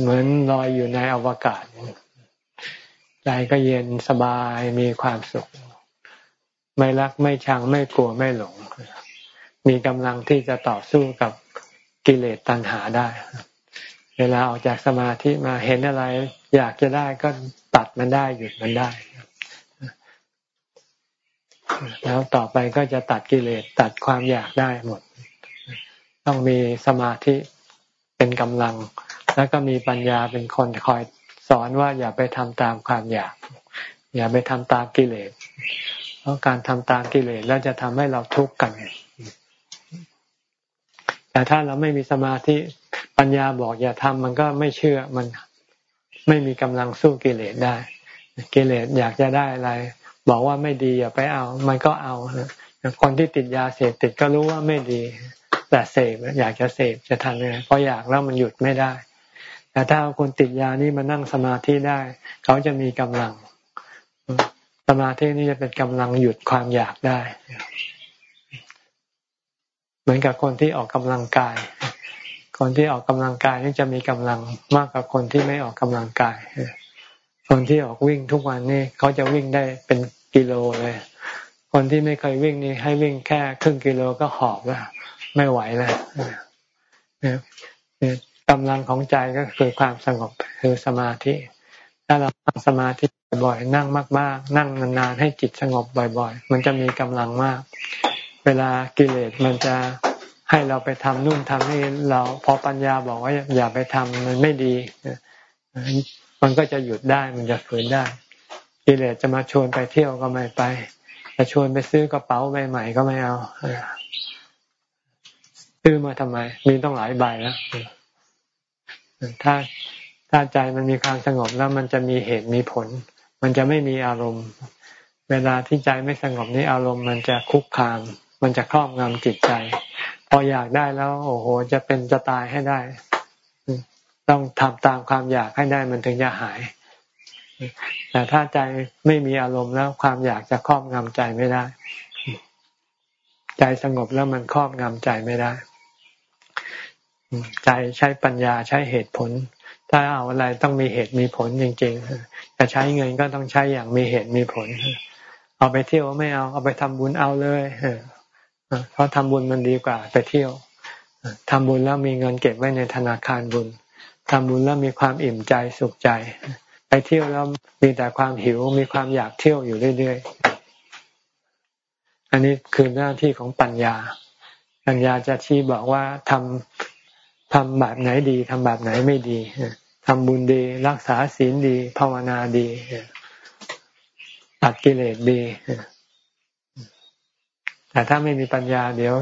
เหมือนลอยอยู่ในอวกาศใจก็เย็นสบายมีความสุข ไม่รักไม่ชังไม่กลัวไม่หลง มีกำลังที่จะต่อสู้กับ กิเลสตัณหาได้ เวลาออกจากสมาธิมาเห็นอะไร อยากจะได้ก็ตัดมันได้หยุดมันได้ แล้วต่อไปก็จะตัดกิเลสตัดความอยากได้หมด ต้องมีสมาธิเป็นกำลัง แล้วก็มีปัญญาเป็นคนคอยสอนว่าอย่าไปทำตามความอยาก อย่าไปทำตามกิเลส เพราะการทำตามกิเลสแล้วจะทำให้เราทุกข์กัน แต่ถ้าเราไม่มีสมาธิปัญญาบอกอย่าทำมันก็ไม่เชื่อมันไม่มีกำลังสู้กิเลสได้ กิเลสอยากจะได้อะไร บอกว่าไม่ดีอย่าไปเอา มันก็เอาคนที่ติดยาเสพติดก็รู้ว่าไม่ดี แต่เสพอยากจะเสพจะทำยังไงเพราะอยากแล้วมันหยุดไม่ได้ แต่ถ้าคนติดยานี่มานั่งสมาธิได้ เขาจะมีกำลัง สมาธินี่จะเป็นกำลังหยุดความอยากได้ เหมือนกับคนที่ออกกำลังกาย คนที่ออกกำลังกายนี่จะมีกำลังมากกว่าคนที่ไม่ออกกำลังกายคนที่ออกวิ่งทุกวันนี่เขาจะวิ่งได้เป็นกิโลเลย คนที่ไม่เคยวิ่งนี่ให้วิ่งแค่ครึ่งกิโลก็หอบแล้วไม่ไหวแล้วกำลังของใจก็คือความสงบคือสมาธิ ถ้าเรานั่งสมาธิบ่อยๆนั่งมาก ๆ นั่งนานๆให้จิตสงบบ่อย ๆ มันจะมีกำลังมาก เวลากิเลสมันจะให้เราไปทำนู่นทำนี่เราพอปัญญาบอกว่าอย่าไปทำมันไม่ดี มันก็จะหยุดได้มันจะฝืนได้ กิเลสจะมาชวนไปเที่ยวก็ไม่ไป จะชวนไปซื้อกระเป๋าใบใหม่ก็ไม่เอาซื้อมาทำไม มีต้องหลายใบแล้วถ้าถ้าใจมันมีความสงบแล้วมันจะมีเหตุมีผล มันจะไม่มีอารมณ์ เวลาที่ใจไม่สงบนี้อารมณ์มันจะคุกคาม มันจะครอบงำจิตใจ พออยากได้แล้ว โอ้โห จะเป็นจะตายให้ได้ ต้องทำตามความอยากให้ได้มันถึงจะหาย แต่ถ้าใจไม่มีอารมณ์แล้วความอยากจะครอบงำใจไม่ได้ ใจสงบแล้วมันครอบงำใจไม่ได้ ใจใช้ปัญญาใช้เหตุผล ถ้าเอาอะไรต้องมีเหตุมีผลจริงๆจะใช้เงินก็ต้องใช้อย่างมีเหตุมีผลเอาไปเที่ยวไม่เอา เอาไปทำบุญเอาเลย เพราะทำบุญมันดีกว่าไปเที่ยวทำบุญแล้วมีเงินเก็บไว้ในธนาคารบุญทำบุญแล้วมีความอิ่มใจสุขใจ ไปเที่ยวแล้วมีแต่ความหิวมีความอยากเที่ยวอยู่เรื่อยๆ อันนี้คือหน้าที่ของปัญญา ปัญญาจะชี้บอกว่าทำทำแบบไหนดีทำแบบไหนไม่ดีทำบุญดี รักษาศีลดี ภาวนาดีตัดกิเลสดี แต่ถ้าไม่มีปัญญาเดี๋ยว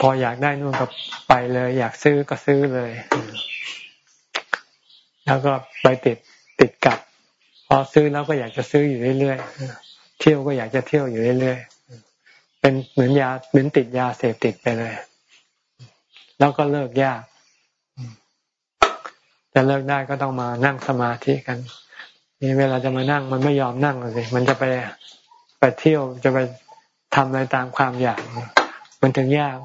พออยากได้นู่นก็ไปเลย อยากซื้อก็ซื้อเลย แล้วก็ไปติดติดกับ พอซื้อแล้วก็อยากจะซื้ออยู่เรื่อยๆเที่ยวก็อยากจะเที่ยวอยู่เรื่อยๆเป็นเหมือนยาเหมือนติดยาเสพติดไปเลย แล้วก็เลิกยากจะเลิกได้ก็ต้องมานั่งสมาธิกันนี่เวลาจะมานั่งมันไม่ยอมนั่งเลยมันจะไปไปเที่ยวจะไป ทำอะไรตามความอยาก มันถึงยาก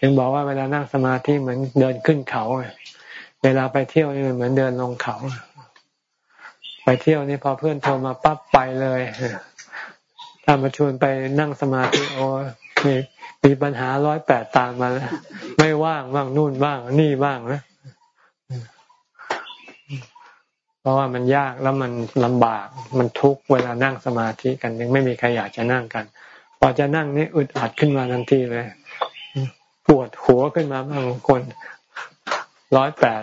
ถึงบอกว่าเวลานั่งสมาธิเหมือนเดินขึ้นเขา เวลาไปเที่ยวนี่เหมือนเดินลงเขา ไปเที่ยวนี่พอเพื่อนโทรมาปั๊บไปเลยถ้ามาชวนไปนั่งสมาธิโอ้มีมีปัญหาร้อยแปดตามมาแล้วไม่ว่างบ้างนู่นบ้าง นี่บ้างนะเพราะว่ามันยากแล้วมันลำบากมันทุกเวลานั่งสมาธิกันยังไม่มีใครอยากจะนั่งกัน อจะนั่งนี่อึดอัดขึ้นมาทันทีเลย ปวดหัวขึ้นมาบางคนร้อยแปด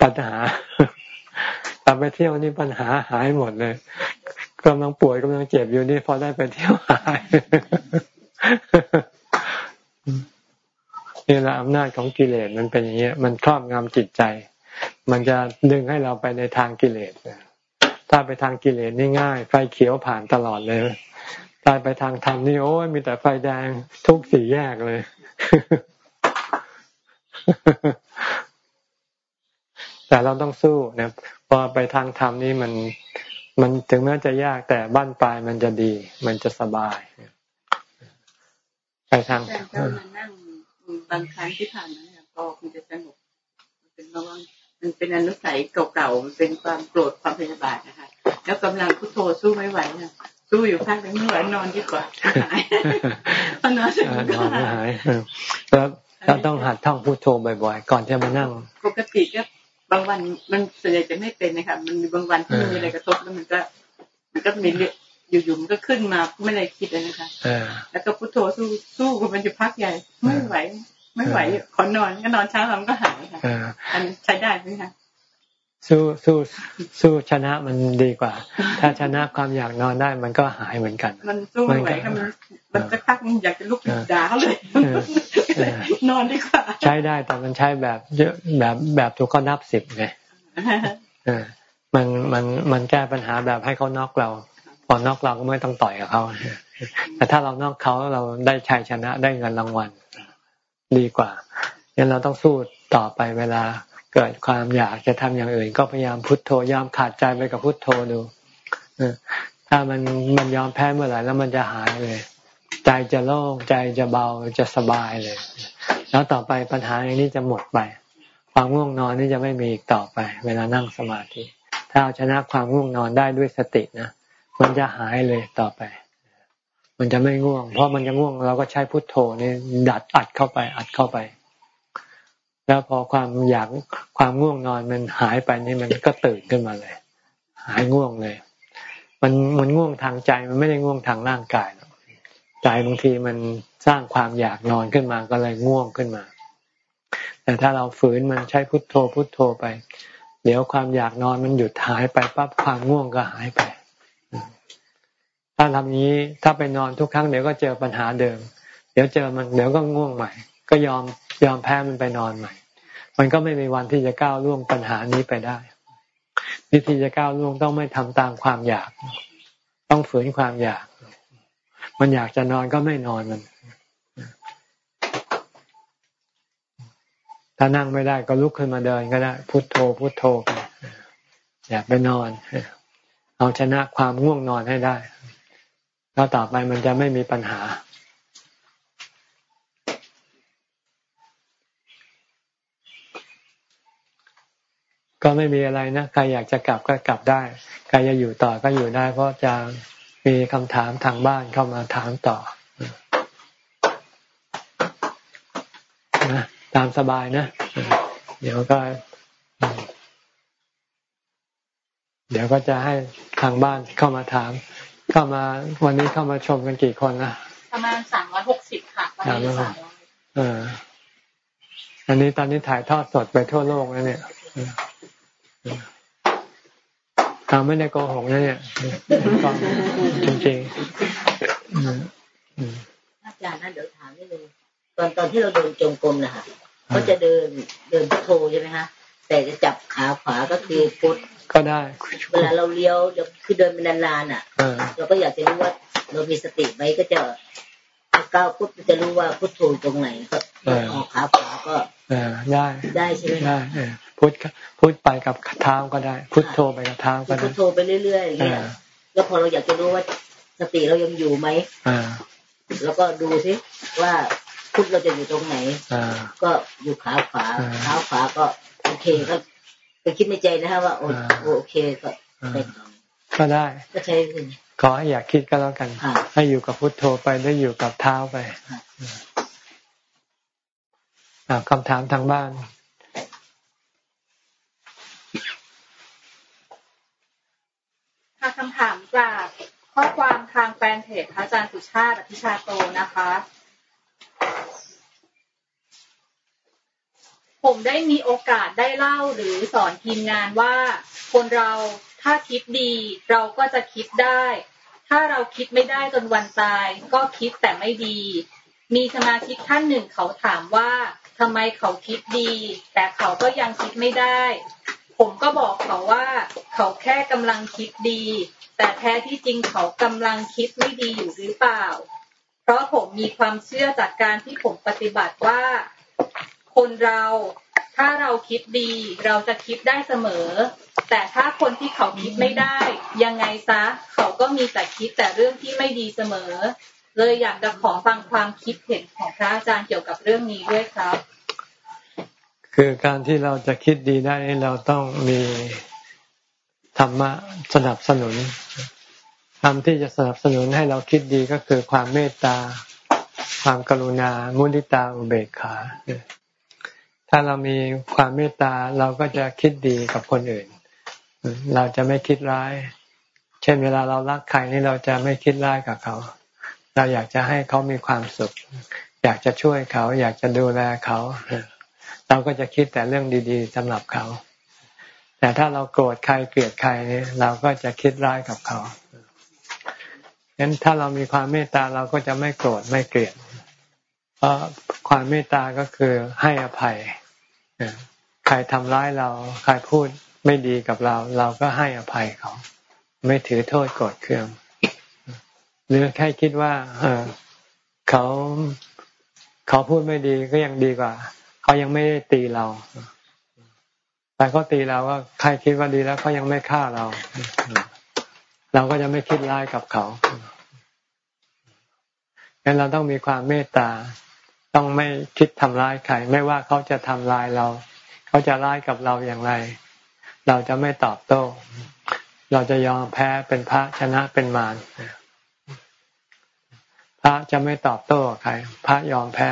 ปัญหาแต่ไปเที่ยวนี่ปัญหาหายหมดเลยกำลังป่วยกำลังเจ็บอยู่นี่พอได้ไปเที่ยวหายนี่แหละอำนาจของกิเลสมันเป็นอย่างนี้มันครอบงำจิตใจ มันจะดึงให้เราไปในทางกิเลสถ้าไปทางกิเลสนี่ง่าย ไฟเขียวผ่านตลอดเลย ถ้าไปทางธรรมนี่โอ้ยมีแต่ไฟแดงทุกสี่แยกเลย แต่เราต้องสู้นะพอไปทางธรรมนี่มันมันถึงแม้จะยากแต่บ้านปลายมันจะดี มันจะสบายไปทางแต่เรานั่งบางครั้งที่ผ่านมาเนี่ยก็คงจะสนุกเป็นบางมันเป็นอนุสัยเก่าๆมันเป็นความโกรธความพยาบาทนะคะ แล้วกำลังพุทโธสู้ไม่ไหวนะ สู้อยู่พักนึงไม่ไหวนอนดีกว่าหายพอนอนเสร็จก็หายแล้วเราต้องหัดท่องพุทโธบ่อยๆ ก่อนจะมานั่ง ปกติก็บางวันมันส่วนใหญ่จะไม่เป็นนะคะมันมีบางวันที่มีอะไรกระทบแล้วมันก็ มันก็มีอยู่ๆมันก็ขึ้นมาไม่ได้คิดเลยนะคะแล้วก็พุทโธสู้สู้มันจะพักใหญ่ไม่ไหว ไม่ไหวขอนอนก็นอนเช้าแล้วก็หายค่ะอันใช้ได้ไหมคะ สู้สู้สู้ชนะมันดีกว่า ถ้าชนะความอยากนอนได้มันก็หายเหมือนกัน มันสู้ไม่ไหวมันมันจะพักมันอยากจะลุกด่าเขาเลย นอนดีกว่า ใช้ได้แต่มันใช้แบบเยอะแบบแบบถูกเขานับสิบไงมันมันมันแก้ปัญหาแบบให้เขานอกเรา พอนอกเราก็ไม่ต้องต่อยกับเขาแต่ถ้าเรานอกเขาเราได้ชัยชนะได้เงินรางวัล ดีกว่างั้นเราต้องสู้ต่อไปเวลา เกิดความอยากจะทำอย่างอื่น ก็พยายามพุทโธยอมขาดใจไปกับพุทโธดูถ้ามันมันยอมแพ้เมื่อไหร่แล้วมันจะหายเลย ใจจะโล่งใจจะเบาจะสบายเลย แล้วต่อไปปัญหาอย่างนี้จะหมดไป ความง่วงนอนนี่จะไม่มีอีกต่อไป เวลานั่งสมาธิถ้าเอาชนะความง่วงนอนได้ด้วยสตินะมันจะหายเลยต่อไป มันจะไม่ง่วง เพราะมันจะง่วงเราก็ใช้พุทโธนี่ดัดอัดเข้าไป อัดเข้าไป แล้วพอความอยากความง่วงนอนมันหายไปนี่มันก็ตื่นขึ้นมาเลย หายง่วงเลย มันมันง่วงทางใจมันไม่ได้ง่วงทางร่างกายหรอกใจบางทีมันสร้างความอยากนอนขึ้นมาก็เลยง่วงขึ้นมา แต่ถ้าเราฝืนมันใช้พุทโธพุทโธไป เดี๋ยวความอยากนอนมันหยุดหายไปปั๊บความง่วงก็หายไป ถ้าทำนี้ถ้าไปนอนทุกครั้งเดี๋ยวก็เจอปัญหาเดิม เดี๋ยวเจอมันเดี๋ยวก็ง่วงใหม่ ก็ยอม ยอมแพ้มันไปนอนใหม่ มันก็ไม่มีวันที่จะก้าวล่วงปัญหานี้ไปได้ วิธีจะก้าวล่วงต้องไม่ทำตามความอยาก ต้องฝืนความอยาก มันอยากจะนอนก็ไม่นอนมัน ถ้านั่งไม่ได้ก็ลุกขึ้นมาเดินก็ได้พุโทโธพุโทโธไปอย่าไปนอน เอาชนะความง่วงนอนให้ได้ แล้วต่อไปมันจะไม่มีปัญหา ก็ไม่มีอะไรนะใครอยากจะกลับก็กลับได้ใครจะอยู่ต่อก็อยู่ได้ เพราะจะมีคำถามทางบ้านเข้ามาถามต่อนะตามสบายนะ เดี๋ยวก็ เดี๋ยวก็จะให้ทางบ้านเข้ามาถาม เข้ามาวันนี้เข้ามาชมกันกี่คนนะประมาณสามร้อยหกสิบค่ะสามร้อยเอออันนี้ตอนนี้ถ่ายทอดสดไปทั่วโลกแล้วเนี่ย ทำไม่ได้โกหกนะเนี่ยจริงจริงอาจารย์นั่นเดี๋ยวถามนิดนึงตอนตอนที่เราเดินจงกรมนะคะก็จะเดินเดินพุทโธใช่ไหมคะแต่จะจับขาขวาก็คือพุทก็ได้ เวลาเราเลี้ยวคือเดินเป็นนานๆอะเราก็อยากจะรู้ว่าเรามีสติไหมก็จะก้าวพุทจะรู้ว่าพุทโธตรงไหนก็ออกขาขวาก็ได้ได้ใช่ไหมได้ พุทพุทไปกับเท้าก็ได้ พุทโธไปกับเท้าก็ได้พุทโธไปเรื่อยๆอย่างเงี้ยแล้วพอเราอยากจะรู้ว่าสติเรายังอยู่ไหมแล้วก็ดูซิว่าพุทเราจะอยู่ตรงไหนก็อยู่ขาขวาเท้าขวาก็โอเคก็ไปคิดในใจนะฮะว่าโอเคก็เป็นก็ได้ก็ใช้ขอให้อยากคิดก็แล้วกัน ให้อยู่กับพุทโธไปได้อยู่กับเท้าไปคำถามทางบ้าน ค่ะคำถามจากข้อความทางแฟนเพจพระอาจารย์สุชาติอภิชาโตนะคะ ผมได้มีโอกาสได้เล่าหรือสอนทีมงานว่า คนเราถ้าคิดดีเราก็จะคิดได้ ถ้าเราคิดไม่ได้จนวันตาย ก็คิดแต่ไม่ดี มีสมาชิกท่านหนึ่งเขาถามว่าทำไมเขาคิดดี แต่เขาก็ยังคิดไม่ได้ ผมก็บอกเขาว่าเขาแค่กำลังคิดดี แต่แท้ที่จริงเขากำลังคิดไม่ดีอยู่หรือเปล่า เพราะผมมีความเชื่อจากการที่ผมปฏิบัติว่า คนเราถ้าเราคิดดีเราจะคิดได้เสมอ แต่ถ้าคนที่เขาคิดไม่ได้ ยังไงซะ เขาก็มีแต่คิดแต่เรื่องที่ไม่ดีเสมอ เลยอยากจะขอฟังความคิดเห็นของพระอาจารย์เกี่ยวกับเรื่องนี้ด้วยครับ คือการที่เราจะคิดดีได้เราต้องมีธรรมะสนับสนุนธรรมที่จะสนับสนุนให้เราคิดดีก็คือความเมตตา ความกรุณา มุนิตาอุเบกขา ถ้าเรามีความเมตตาเราก็จะคิดดีกับคนอื่น เราจะไม่คิดร้าย เช่นเวลาเรารักใครนี่เราจะไม่คิดร้ายกับเขา เราอยากจะให้เขามีความสุข อยากจะช่วยเขา อยากจะดูแลเขาเเราก็จะคิดแต่เรื่องดีๆสำหรับเขา แต่ถ้าเราโกรธใครเกลียดใครนี่เราก็จะคิดร้ายกับเขาฉะนั้นถ้าเรามีความเมตตาเราก็จะไม่โกรธไม่เกลียด เพราะความเมตตาก็คือให้อภัยใครทำร้ายเรา ใครพูดไม่ดีกับเรา เราก็ให้อภัยเขา ไม่ถือโทษโกรธเคืองหรือแค่คิดว่า เออเขาเขาพูดไม่ดีก็ยังดีกว่า เขายังไม่ได้ตีเราแต่เขาตีเราก็ใครคิดว่าดีแล้วเขายังไม่ฆ่าเรา เราก็จะไม่คิดร้ายกับเขาดังนั้นเราต้องมีความเมตตา ต้องไม่คิดทำร้ายใคร ไม่ว่าเขาจะทำลายเรา เขาจะร้ายกับเราอย่างไร เราจะไม่ตอบโต้ เราจะยอมแพ้เป็นพระชนะเป็นมารพระจะไม่ตอบโต้ใคร พระยอมแพ้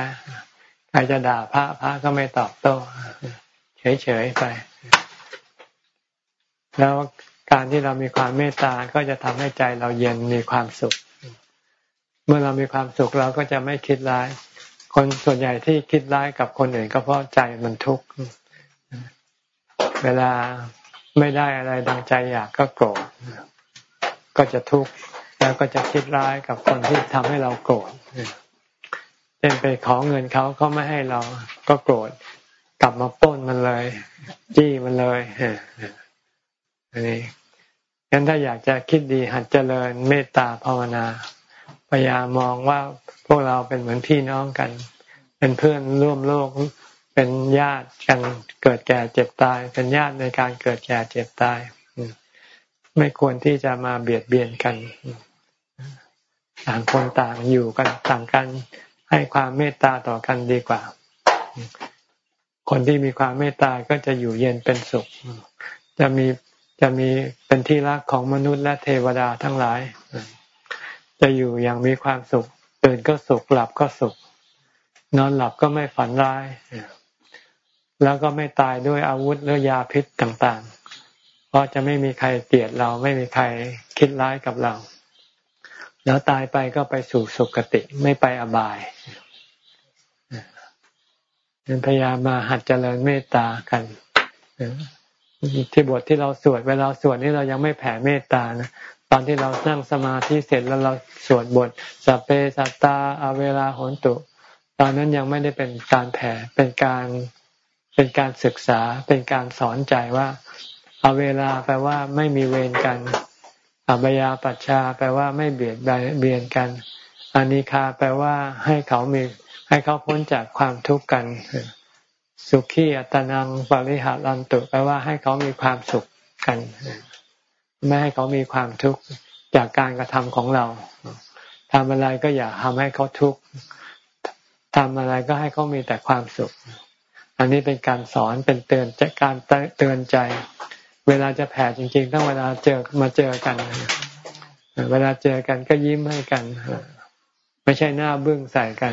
ใครจะด่าพระพระก็ไม่ตอบโต้เฉยๆไป แล้วการที่เรามีความเมตตาก็จะทำให้ใจเราเย็นมีความสุข เมื่อเรามีความสุขเราก็จะไม่คิดร้าย คนส่วนใหญ่ที่คิดร้ายกับคนอื่นก็เพราะใจมันทุกข์เวลาไม่ได้อะไรดังใจอยากก็โกรธก็จะทุกข์แล้วก็จะคิดร้ายกับคนที่ทำให้เราโกรธ เช่นไปขอเงินเขาเขาไม่ให้เราก็โกรธกลับมาป้นมันเลย จี้มันเลยอันนี้งั้นถ้าอยากจะคิดดีหัดเจริญเมตตาภาวนาพยายามมองว่าพวกเราเป็นเหมือนพี่น้องกัน เป็นเพื่อนร่วมโลกเป็นญาติกันเกิดแก่เจ็บตาย เป็นญาติในการเกิดแก่เจ็บตาย ไม่ควรที่จะมาเบียดเบียนกัน ต่างคนต่างอยู่กันต่างกัน ให้ความเมตตาต่อกันดีกว่า คนที่มีความเมตตาก็จะอยู่เย็นเป็นสุข จะมีจะมีเป็นที่รักของมนุษย์และเทวดาทั้งหลาย จะอยู่อย่างมีความสุขตื่นก็สุขหลับก็สุข นอนหลับก็ไม่ฝันร้าย แล้วก็ไม่ตายด้วยอาวุธหรือยาพิษต่างๆ เพราะจะไม่มีใครเกลียดเราไม่มีใครคิดร้ายกับเรา แล้วตายไปก็ไปสู่สุคติไม่ไปอบายพยายามมาหัดเจริญเมตตากันที่บทที่เราสวดเวลาสวดนี่เรายังไม่แผ่เมตตานะตอนที่เรานั่งสมาธิเสร็จแล้วเราสวดบทสัพเพสัตตาอเวลาโหนตุ ตอนนั้นยังไม่ได้เป็นการแผ่เป็นการเป็นการศึกษาเป็นการสอนใจว่า อเวลาแปลว่าไม่มีเวรกัน อบยาปัชชาแปลว่าไม่เบียดเบียนกันอานิคาแปลว่าให้เขามีให้เขาพ้นจากความทุกข์กัน สุขีอัตนังปริหารันตุแปลว่าให้เขามีความสุขกัน ไม่ให้เขามีความทุกข์จากการกระทำของเราทำอะไรก็อย่าทำให้เขาทุกข์ทำอะไรก็ให้เขามีแต่ความสุข อันนี้เป็นการสอนเป็นเตือนจากการเตือนใจ เวลาจะแผ่จริง ๆ ต้องเวลาเจอมาเจอกัน เวลาเจอกันก็ยิ้มให้กันไม่ใช่หน้าเบึ้องใส่กัน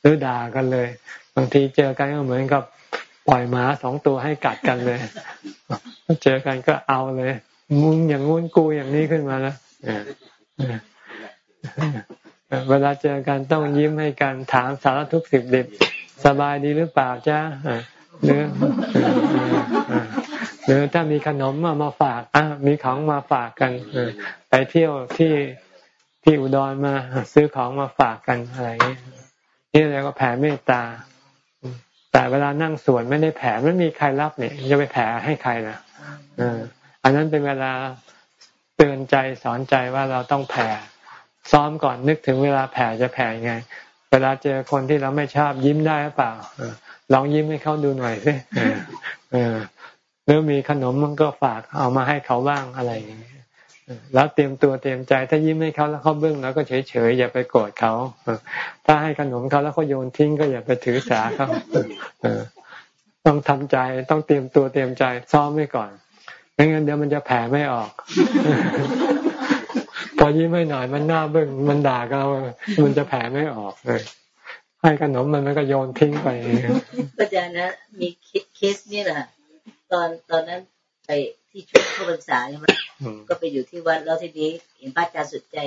หรือด่ากันเลย บางทีเจอกันก็เหมือนกับปล่อยหมาสองตัวให้กัดกันเลยเจอกันก็เอาเลยมึงอย่างงู้นกูอย่างนี้ขึ้นมาแล้วเวลาเจอกันต้องยิ้มให้กันถามสารทุกสิบดิบสบายดีหรือเปล่าจ้าหรือ หรือถ้ามีขนมมามาฝากอะมีของมาฝากกันไปเที่ยวที่ที่อุดรมาซื้อของมาฝากกันอะไรอย่างนี้นี่เรียกว่าแผ่เมตตา แต่เวลานั่งสวดไม่ได้แผ่ไม่มีใครรับเนี่ยจะไปแผ่ให้ใครนะอันนั้นเป็นเวลาเตือนใจสอนใจว่าเราต้องแผ่ซ้อมก่อนนึกถึงเวลาแผ่จะแผ่ยังไง เวลาเจอคนที่เราไม่ชอบยิ้มได้หรือเปล่าลองยิ้มให้เขาดูหน่อยสิ หรือมีขนมมันก็ฝากเอามาให้เขาบ้างอะไรอย่างนี้แล้วเตรียมตัวเตรียมใจ ถ้ายิ้มให้เขาแล้วเขาเบื้องแล้วก็เฉยเฉยอย่าไปโกรธเขาถ้าให้ขนมเขาแล้วเขาโยนทิ้งก็อย่าไปถือสาเขาต้องทำใจต้องเตรียมตัวเตรียมใจ ซ้อมไว้ก่อนไม่งั้นเดี๋ยวมันจะแผ่ไม่ออก พอยิ้มไม่หน่อยมันหน้าเบื้องมันด่าเรามันจะแผ่ไม่ออกเลยให้ขนมมันมันก็โยนทิ้งไปอาจารย์นะมีเคสนี่แหละ ตอนตอนนั้นไปที่ช่วงเข้าพรรษาใช่ไหมก็ไปอยู่ที่วัดแล้วทีนี้เห็นพระอาจารย์สุดใจ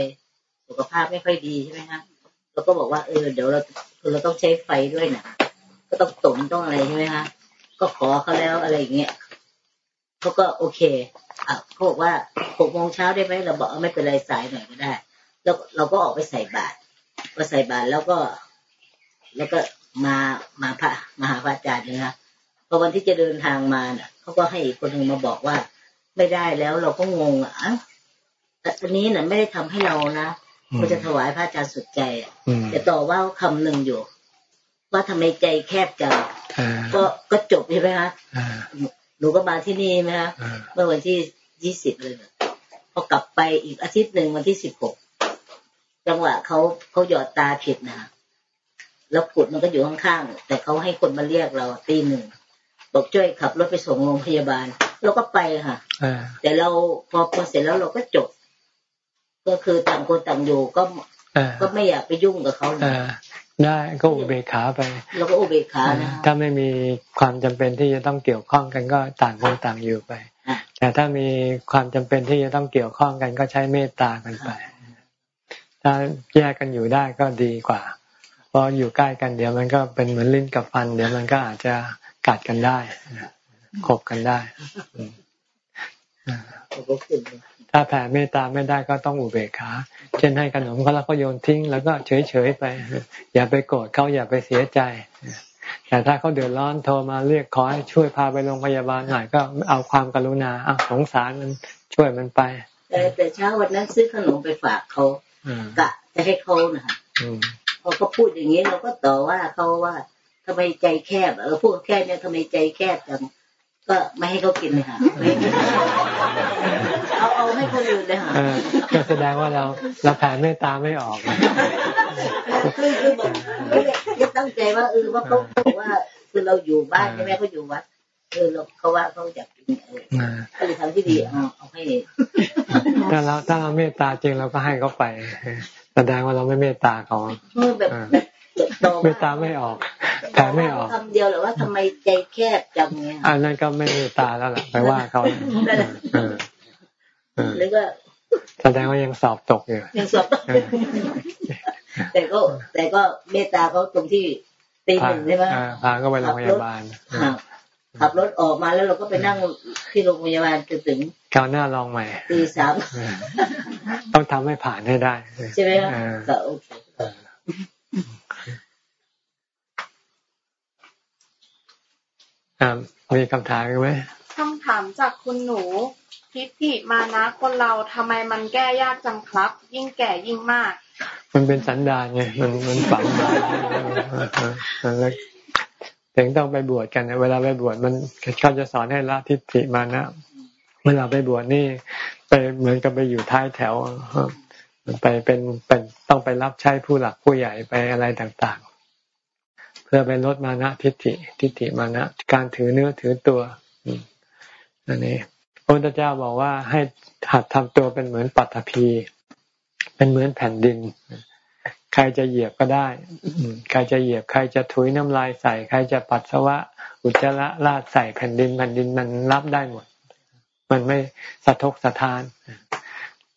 สุขภาพไม่ค่อยดีใช่ไหมคะเราก็บอกว่าเออเดี๋ยวเราคือเราต้องใช้ไฟด้วยนะก็ต้องตมต้องอะไรใช่ไหมคะก็ขอเขาแล้วอะไรอย่างเงี้ยเขาก็โอเคอะเขาบอกว่าหกโมงเช้าได้ไหมเราบอกไม่เป็นไรสายหน่อยก็ได้แล้วเราก็ออกไปใส่บาตรพอใส่บาตรแล้วก็ แล้วก็มามาพระมาหาพระอาจารย์นะคะ พอวันที่จะเดินทางมาเนี่ยเขาก็ให้คนหนึ่งมาบอกว่า ไม่ได้แล้วเราก็งงอะอันนี้น่ะไม่ได้ทำให้เรานะเราจะถวายพระอาจารย์สุดใจแต่ต่อว่าคำหนึ่งอยู่ ว่าทำไมใจแคบจังก็ก็จบใช่ไหมคะหนูก็มาที่นี่ไหมคะเมื่อวันที่ยี่สิบเลยพอกลับไปอีกอาทิตย์หนึ่งวันที่สิบหกจังหวะเขาเขาหยอดตาผิดนะแล้วขุดมันก็อยู่ข้างๆแต่เขาให้คนมาเรียกเราตีหนึ่ง บอกช่วยขับรถไปส่งโรงพยาบาล เราก็ไปค่ะแต่เราพอพอเสร็จแล้วเราก็จบ ก็คือต่างคนต่างอยู่ก็ก็ไม่อยากไปยุ่งกับเขาได้ก็อุเบกขาไปเราก็อุเบกขานะถ้าไม่มีความจำเป็นที่จะต้องเกี่ยวข้องกันก็ต่างคนต่างอยู่ไป แต่ถ้ามีความจำเป็นที่จะต้องเกี่ยวข้องกันก็ใช้เมตตากันไป ถ้าแยกกันอยู่ได้ก็ดีกว่า เพราะอยู่ใกล้กันเดี๋ยวมันก็เป็นเหมือนลิ้นกับฟัน เดี๋ยวมันก็อาจจะ กัดกันได้ขบกันได้ถ้าแผ่เมตตาไม่ได้ก็ต้องอุเบกขา เช่นให้ขนมเขาแล้วก็โยนทิ้ง แล้วก็เฉยเฉยไป อย่าไปโกรธเขาอย่าไปเสียใจ แต่ถ้าเขาเดือดร้อนโทรมาเรียกขอให้ช่วยพาไปโรงพยาบาลหน่อยก็เอาความกรุณาเอาสงสารมันช่วยมันไป แต่แต่เช้าวันนั้นซื้อขนมไปฝากเขากะจะให้เขานะคะพอเขาพูดอย่างนี้เราก็ต่อว่าเขาว่า ทำไมใจแคบเออพูดแค่เนี้ยทำไมใจแคบจังก็ไม่ให้เขากินเลยค่ะเอาเอาให้คนอื่นเลยค่ะก็แสดงว่าเราเราแผ่เมตตาไม่ออกคือคือบอกก็ตั้งใจว่าเออว่าเขาบอกว่าคือเราอยู่บ้านใช่ไหมเขาอยู่วัดเออเราเขาว่าเขาอยากกินเออก็เลยทำที่ดีเอาเอาให้ถ้าเราถ้าเราเมตตาจริงเราก็ให้เขาไป แสดงว่าเราไม่เมตตาเขาแบบ เมตตาไม่ออกแผ่ไม่ออกคำเดียวหรือว่าทำไมใจแคบจังเนี่ยอันนั้นก็ไม่เมตตาแล้วล่ะไปว่าเขาหรือก็แสดงว่ายังสอบตกอยู่ยังสอบตกแต่ก็ แต่ก็เมตตาเขาตรงที่ตีหนึ่งใช่ไหมพาก็ไปโรงพยาบาลขับรถออกมาแล้วเราก็ไปนั่งที่โรงพยาบาลจนถึงคราวหน้าลองใหม่ตีสามต้องทำให้ผ่านให้ได้ ใช่ไหมครับก็โอเค มีคำถามไหมคำถามจากคุณหนูทิฏฐิมานะคนเราทำไมมันแก้ยากจังครับ ยิ่งแก่ยิ่งมาก มันเป็นสันดานไงมันมันฝังมาแล้วถึงต้องไปบวชกันเวลาไปบวชมันเขาจะสอนให้ละทิฏฐิมานะเวลาไปบวชนี่ ไปเหมือนกับไปอยู่ท้ายแถวไปเป็นเป็นต้องไปรับใช้ผู้หลักผู้ใหญ่ไปอะไรต่างๆเพื่อไปลดมานะทิฏฐิทิฏฐิมานะการถือเนื้อถือตัวอันนี้พระพุทธเจ้าบอกว่าให้หัดทำตัวเป็นเหมือนปัตภีเป็นเหมือนแผ่นดิน ใครจะเหยียบก็ได้ใครจะเหยียบใครจะถุยน้ำลายใส่ ใครจะปัสสาวะ อุจจาระลาดใส่แผ่นดินแผ่นดินมันรับได้หมด มันไม่สะทกสะทาน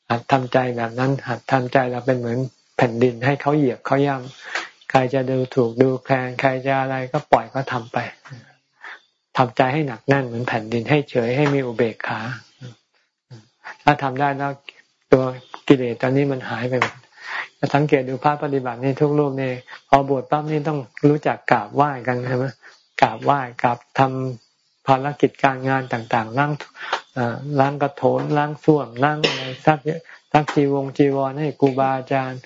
หัดทำใจแบบนั้น หัดทำใจเราเป็นเหมือนแผ่นดินให้เขาเหยียบเขาย่ำ ใครจะดูถูกดูแคลนใครจะอะไรก็ปล่อยก็ทำไปทำใจให้หนักแน่นเหมือนแผ่นดินให้เฉยให้มีอุเบกขาถ้าทำได้แล้วตัวกิเลสตอนนี้มันหายไปหมดจะสังเกตดูพระปฏิบัตินี่ทุกรูปนี่พอบวชปั๊บนี่ต้องรู้จักกราบไหว้กันใช่ไหมกราบไหว้กราบทำภารกิจการงานต่างๆล้างล้างกระโถนล้างส้วมล้างอะไรซัก ซักจีวงจีวรให้ครูบาอาจารย์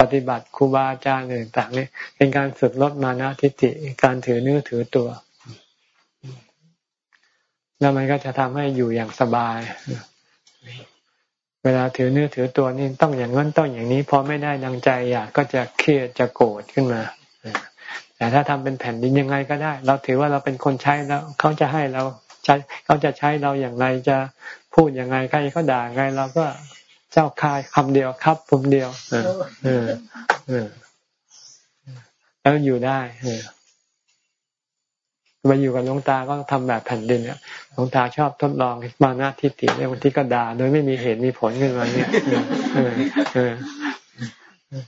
ปฏิบัติครูบาอาจารย์ต่างๆนี่เป็นการฝึกลดมานะทิฏฐิการถือเนื้อถือตัว แล้วมันก็จะทำให้อยู่อย่างสบาย เวลาถือเนื้อถือตัวนี่ต้องอย่างนั้นต้องอย่างนี้พอไม่ได้ดังใจอยากก็จะเครียดจะโกรธขึ้นมาแต่ถ้าทำเป็นแผ่นดินยังไงก็ได้ เราถือว่าเราเป็นคนใช้แล้วเขาจะให้เราใช้เขาจะใช้เราอย่างไรจะพูดยังไงใครเขาด่าไงเราก็ เจ้าคายคำเดียวครับผมเดียวเออเออเออแล้วอยู่ได้เออมาอยู่กับหลวงตาก็ทำแบบแผ่นดินเนี่ยหลวงตาชอบทดลองมาหน้าทิฏฐิเนี่ยบางทีก็ด่าโดยไม่มีเหตุมีผลขึ้นมาเนี่ยเออเออ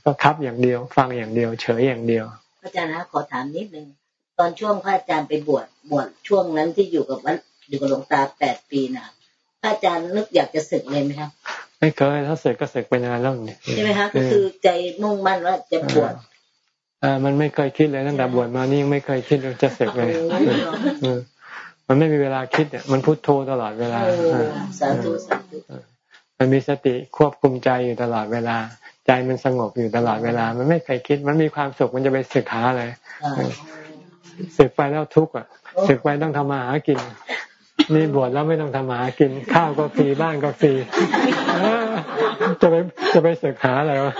ก็ครับอย่างเดียว ฟังอย่างเดียว เฉยอย่างเดียว อาจารย์นะขอถามนิดนึงตอนช่วงพระอาจารย์ไปบวชบวชช่วงนั้นที่อยู่กับวัดอยู่กับหลวงตาแปดปีนะพระอาจารย์นึกอยากจะศึกเลยไหมครับ ไม่เคยถ้าศึกก็ศึกไปนานแล้วเนี่ยใช่ไหมคะก็คือใจมุ่งมั่นว่าจะบวชอ่ามันไม่เคยคิดเลยตั้งแต่บวชมานี่ไม่เคยคิดว่าจะศึกเลยมันไม่มีเวลาคิดเนี่ยมันพุทโธตลอดเวลาสาธุสาธุมันมีสติควบคุมใจอยู่ตลอดเวลา ใจมันสงบอยู่ตลอดเวลา มันไม่เคยคิด มันมีความสุขมันจะไปศึกหาอะไรศึกไปแล้วทุกข์อะศึกไปต้องทำมาหากิน นี่บวชแล้วไม่ต้องทำมาหากินข้าวก็ฟรีบ้านก็ฟรีจะไปจะไปศึกหาอะไรวะ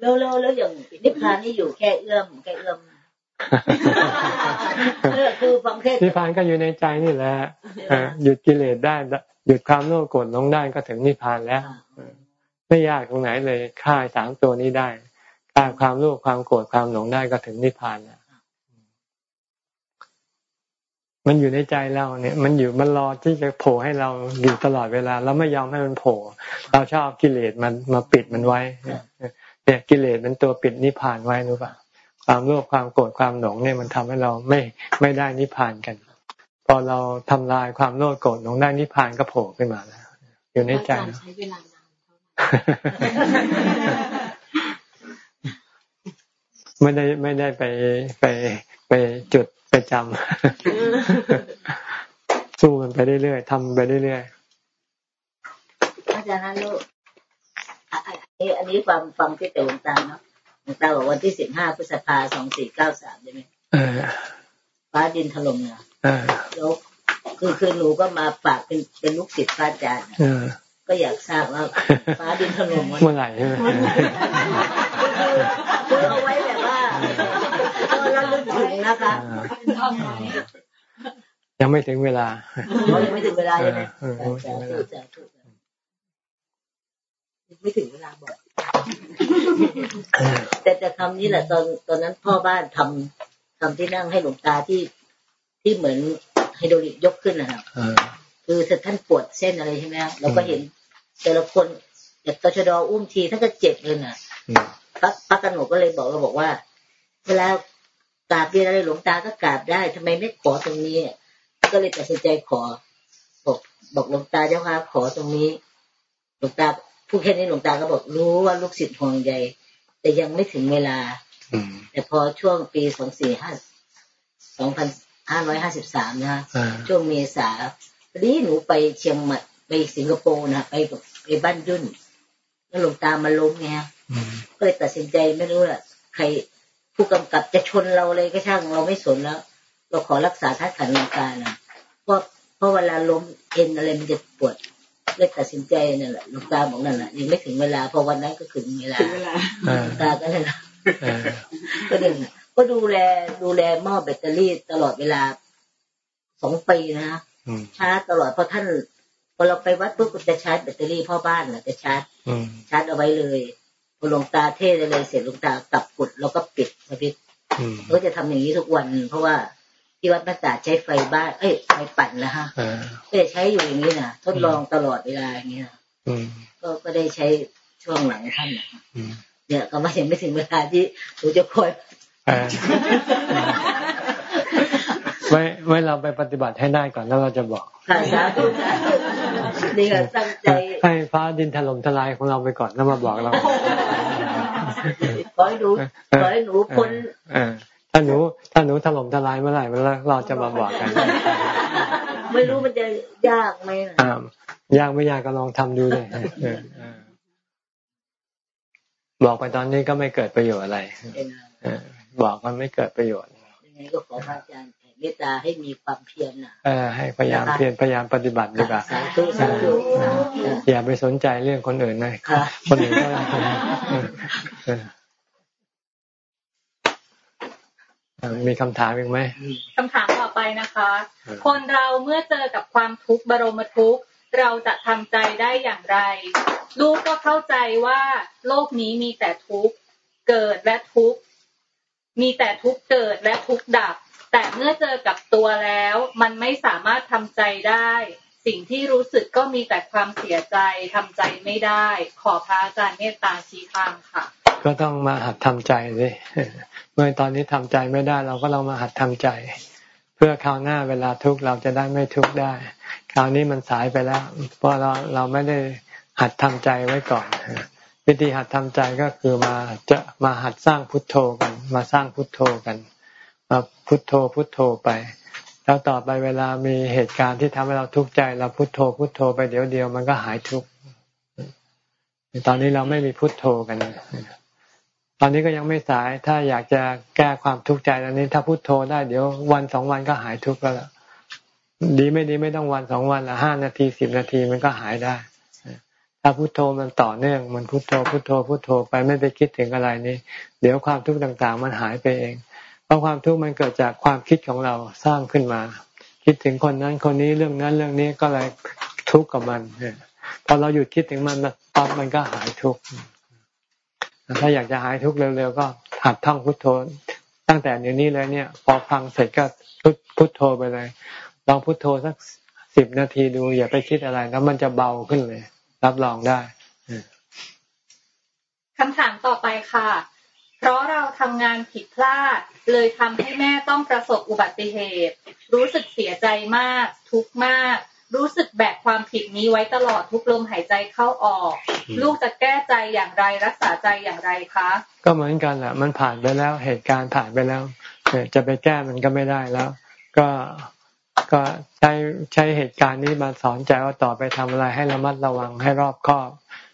แล้วแล้วแล้วอย่างนิพพานนี่อยู่แค่เอื้อมแค่เอื้อมคือฟังแค่นิพพานก็อยู่ในใจนี่แหละหยุดกิเลสได้หยุดความโลภโกรธลงได้ก็ถึงนิพพานแล้ว ไม่ยากตรงไหนเลยฆ่าสามตัวนี้ได้ฆ่าความโลภความโกรธความหลงได้ก็ถึงนิพพานแล้ว มันอยู่ในใจเราเนี่ย มันอยู่มันรอที่จะโผล่ให้เราอยู่ตลอดเวลาเราไม่ยอมให้มันโผล่ เราชอบกิเลสมันมาปิดมันไว้เนี่ยกิเลสเป็นตัวปิดนิพพานไว้รู้ป่ะความโลภความโกรธความหลงเนี่ยมันทำให้เราไม่ไม่ได้นิพพานกัน พอเราทำลายความโลภโกรธหลงได้นิพพานก็โผล่ขึ้นมาแล้วอยู่ในใจใช้เวลานานไม่ได้ไม่ได้ไปไปไปจุด ไปจำสู้มันไปเรื่อยๆทำไปเรื่อยๆอาจารย์นะลูกอันนี้อันนี้ความความที่แต่หลวงตาเนาะหลวงตาบอกวันที่สิบห้าพฤษภาสองสี่เก้าสามใช่ไหมฟ้าดินถล่มเนี่ยแล้วคือคือหนูก็มาฝากเป็นเป็นลูกศิษย์พระอาจารย์ก็อยากทราบว่าฟ้าดินถล่มเมื่อไหร่ใช่ไหมคือเอาไว้ นะคะยังไม่ถึงเวลายังไม่ถึงเวลาใช่ไหมไม่ถึงเวลาบอกแต่แต่คำนี้แหละตอนตอนนั้นพ่อบ้านทำทำที่นั่งให้หลวงตาที่ที่เหมือนไฮโดรลิกยกขึ้นนะครับคือท่านปวดเส้นอะไรใช่ไหมเราก็เห็นแต่ละคนจากตชดอุ้มทีท่านก็เจ็บเลยน่ะพระพระกนกก็เลยบอกเราบอกว่า เวลา กราบเรียนอะไรหลวงตาก็กราบได้ทำไมไม่ขอตรงนี้ ก็เลยตัดสินใจขอ บอกบอกหลวงตาเจ้าค่ะขอตรงนี้หลวงตาผู้แค่นี้หลวงตาก็บอกรู้ว่าลูกศิษย์ห่วงใยแต่ยังไม่ถึงเวลาแต่พอช่วงปีสองสี่ห้าสองพันห้าร้อยห้าสิบสามนะช่วงเมษาพอดีหนูไปเชียงใหม่ไปสิงคโปร์นะไปไปบ้านยุ่นแล้วหลวงตามาล้มไงก็เลยตัดสินใจไม่รู้ว่าใคร ผู้กำกับจะชนเราเลยก็ช่างเราไม่สนแล้ว เราขอรักษาท่าขันหลวงตานะเพราะเพราะเวลาล้มเอ็นอะไรมันจะปวดเลยตัดสินใจนั่นแหละหลวงตาบอกนั่นแหละยังไม่ถึงเวลาพอวันนั้นก็ถึงเวลาหลวงตาก็นั่นแหละก็เดินก็ดูแลดูแลหม้อแบตเตอรี่ตลอดเวลาสองปีนะชาร์จตลอดเพราะท่านพอเราไปวัดปุ๊บก็จะชาร์จแบตเตอรี่พ่อบ้านนะจะชาร์จชาร์จเอาไว้เลย พอหลวงตาเทศเลยเสร็จหลวงตาตับกดแล้วก็ปิดสวิตก็จะทำอย่างนี้ทุกวัน เพราะว่าที่วัดพระศาใช้ไฟบ้าน เอ้ยไฟปั่นนะฮะก็จะใช้อยู่อย่างนี้นะทดลองตลอดเวลาอย่างนี้นะก็ก็ได้ใช้ช่วงหลังท่านนะเนี่ยก็มาถึงไม่ถึงเวลาที่หนูจะคอยไว้ไว้เราไปปฏิบัติให้ได้ก่อนแล้วเราจะบอกค่ะสาธุนี่ค่ะตั้งใจให้ฟ้าดินถล่มทลายของเราไปก่อนแล้วมาบอกเรา ขอให้หนูขอให้หนูพ้นถ้าหนูถ้าหนูถล่มทลายเมื่อไหร่เมื่อเราจะมาบอกกัน ไม่รู้มันจะยากไหมอ่ายากไม่ยากก็ลองทำดูเลยบอกไปตอนนี้ก็ไม่เกิดประโยชน์อะไรบอกมันไม่เกิดประโยชน์ยังไงก็ขอพระอาจารย์ เมตตาให้มีความเพียรนะเออให้พยายามเพียรพยายามปฏิบัติดีกว่าอย่าไปสนใจเรื่องคนอื่นนะคนอื่นก็มีคำถามอีกไหมคำถามต่อไปนะคะ คนเราเมื่อเจอกับความทุกข์บรมทุกข์เราจะทำใจได้อย่างไร ลูกก็เข้าใจว่าโลกนี้มีแต่ทุกข์เกิดและทุกข์ มีแต่ทุกข์เกิดและทุกข์ดับ แต่เมื่อเจอกับตัวแล้ว มันไม่สามารถทำใจได้ สิ่งที่รู้สึกก็มีแต่ความเสียใจทำใจไม่ได้ ขอพระอาจารย์เมตตาชี้ทางค่ะ ก็ต้องมาหัดทำใจสิเมื่อตอนนี้ทำใจไม่ได้ เราก็ลองมาหัดทำใจ เพื่อคราวหน้าเวลาทุกข์เราจะได้ไม่ทุกข์ได้ คราวนี้มันสายไปแล้ว เพราะเราเราไม่ได้หัดทำใจไว้ก่อน วิธีหัดทำใจก็คือมาจะมาหัดสร้างพุทโธกัน มาสร้างพุทโธกันมาพุทโธพุทโธไป แล้วต่อไปเวลามีเหตุการณ์ที่ทำให้เราทุกข์ใจเราพุทโธพุทโธไปเดี๋ยวเดียวมันก็หายทุกข์ตอนนี้เราไม่มีพุทโธกันตอนนี้ก็ยังไม่สายถ้าอยากจะแก้ความทุกข์ใจตอนนี้ ถ้าพุทโธได้เดี๋ยววันสองวันก็หายทุกข์แล้วดีไม่ดีไม่ต้องวันสองวันละห้านาทีสิบนาทีมันก็หายได้ ถ้าพุโทโธมันต่อเนื่องมันพุโทโธพุโทโธพุโทโธไปไม่ไปคิดถึงอะไรนี่เดี๋ยวความทุกข์ต่างๆ มันหายไปเอง เพราะความทุกข์มันเกิดจากความคิดของเราสร้างขึ้นมา คิดถึงคนนั้นคนนี้เรื่องนั้นเรื่องนี้ก็เลยทุกข์กับมันพอเราหยุดคิดถึงมันปั๊บมันก็หายทุกข์ถ้าอยากจะหายทุกข์เร็วๆก็หัดท่องพุทโธ ตั้งแต่เดี๋ยวนี้เลยเนี่ย พอฟังเสร็จก็พุทโธไปเลยลองพุทโธสักสิบนาทีดูอย่าไปคิดอะไรแล้วมันจะเบาขึ้นเลย รับรองได้คำถามต่อไปค่ะ เพราะเราทำงานผิดพลาด เลยทำให้แม่ต้องประสบอุบัติเหตุ รู้สึกเสียใจมาก ทุกข์มากรู้สึกแบกความผิดนี้ไว้ตลอดทุกลมหายใจเข้าออก ลูกจะแก้ใจอย่างไรรักษาใจอย่างไรคะ ก็เหมือนกันแหละมันผ่านไปแล้วเหตุการณ์ผ่านไปแล้วจะไปแก้มันก็ไม่ได้แล้ว ก็ ก็ใช้ใช้เหตุการณ์นี้มาสอนใจว่าต่อไปทำอะไรให้ระมัดระวังให้รอบคอบ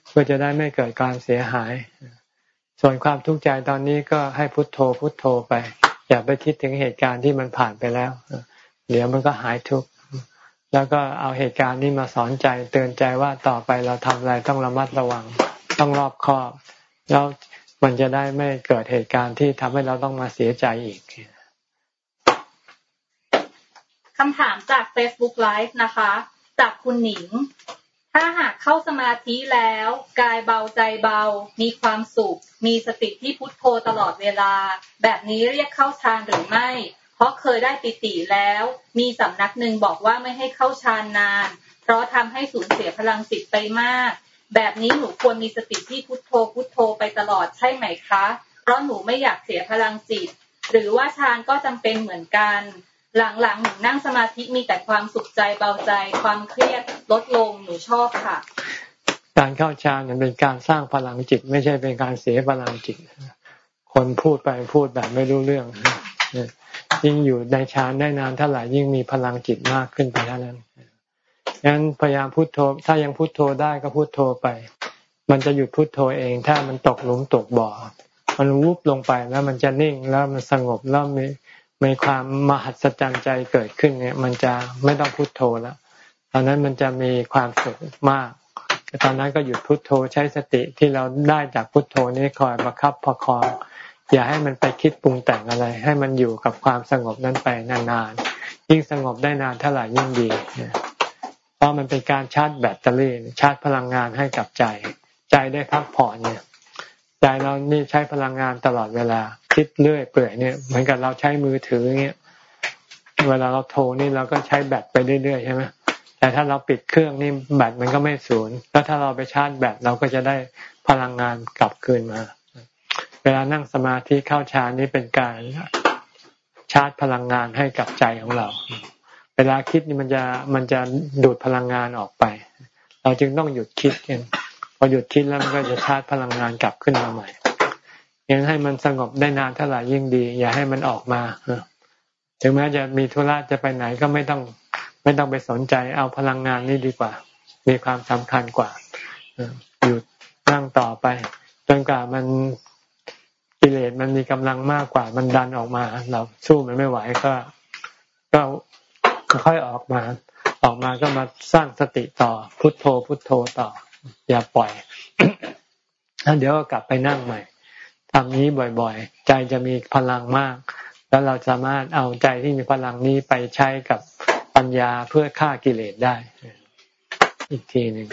เพื่อจะได้ไม่เกิดการเสียหาย ส่วนความทุกข์ใจตอนนี้ก็ให้พุทโธพุทโธไป อย่าไปคิดถึงเหตุการณ์ที่มันผ่านไปแล้ว เดี๋ยวมันก็หายทุกข์แล้วก็เอาเหตุการณ์นี้มาสอนใจเตือนใจว่าต่อไปเราทำอะไรต้องระมัดระวังต้องรอบคอบ แล้วมันจะได้ไม่เกิดเหตุการณ์ที่ทำให้เราต้องมาเสียใจอีก คำถามจาก Facebook Live นะคะ จากคุณหนิง ถ้าหากเข้าสมาธิแล้ว กายเบาใจเบา มีความสุข มีสติที่พุทโธตลอดเวลา แบบนี้เรียกเข้าฌานหรือไม่ เพราะเคยได้ปิติแล้ว มีสำนักหนึ่งบอกว่าไม่ให้เข้าฌานนาน เพราะทำให้สูญเสียพลังจิตไปมาก แบบนี้หนูควรมีสติที่พุทโธพุทโธไปตลอดใช่ไหมคะ เพราะหนูไม่อยากเสียพลังจิต หรือว่าฌานก็จำเป็นเหมือนกัน หลังๆหนูนั่งสมาธิมีแต่ความสุขใจเบาใจ ความเครียดลดลงหนูชอบค่ะ การเข้าฌานเป็นการสร้างพลังจิต ไม่ใช่เป็นการเสียพลังจิต คนพูดไปพูดแบบไม่รู้เรื่องยิ่งอยู่ในฌานได้นานเท่าไหร่ยิ่งมีพลังจิตมากขึ้นไปเท่านั้นงั้นพยายามพุโทโธ ถ้ายังพุโทโธได้ก็พุโทโธไป มันจะหยุดพุโทโธเอง ถ้ามันตกหลุมตกบ่อ มันวุบลงไปแล้วมันจะนิ่งแล้วมันสงบแล้วมี มีความมหัศจรรย์ใจเกิดขึ้นเนี่ย มันจะไม่ต้องพุโทโธแล้วตอนนั้นมันจะมีความสุขมากตอนนั้นก็หยุดพุดโทโธใช้สติที่เราได้จากพุโทโธนี้คอยประคับประคอง อย่าให้มันไปคิดปรุงแต่งอะไร ให้มันอยู่กับความสงบนั้นไปนานๆยิ่งสงบได้นานเท่าไหร่ยิ่งดีเพราะมันเป็นการชาร์จแบตเตอรี่ชาร์จพลังงานให้กับใจ ใจได้พักผ่อนเนี่ย ใจเรานี่ใช้พลังงานตลอดเวลา คิดเรื่อยเปื่อยเนี่ยเหมือนกับเราใช้มือถือเงี้ยเวลาเราโทรนี่เราก็ใช้แบตไปเรื่อยๆใช่ไหมแต่ถ้าเราปิดเครื่องนี่แบตมันก็ไม่สูญแล้วถ้าเราไปชาร์จแบตเราก็จะได้พลังงานกลับคืนมา เวลานั่งสมาธิเข้าฌานนี้เป็นการชาร์จพลังงานให้กับใจของเรา เวลาคิดนี่มันจะมันจะดูดพลังงานออกไป เราจึงต้องหยุดคิดกัน อหยุดคิดแล้วมันก็จะชาร์จพลังงานกลับขึ้นมาใหม่ยังให้มันสงบได้นานเท่าไหร่ยิ่งดี อย่าให้มันออกมาถึงแม้จะมีธุระจะไปไหนก็ไม่ต้อง ไม่ต้องไปสนใจเอาพลังงานนี่ดีกว่า มีความสำคัญกว่าหยุดนั่งต่อไปจนกว่ามันกิเลสมันมีกำลังมากกว่า มันดันออกมา เราสู้มันไม่ไหวก็ ก็ค่อยออกมา ออกมาก็มาสร้างสติต่อพุทโธพุทโธต่อ อย่าปล่อยแล้วเดี๋ยวก็กลับไปนั่งใหม่ทำนี้บ่อยๆ ใจจะมีพลังมาก แล้วเราสามารถเอาใจที่มีพลังนี้ไปใช้กับปัญญาเพื่อฆ่ากิเลสได้ อีกทีหนึ่ง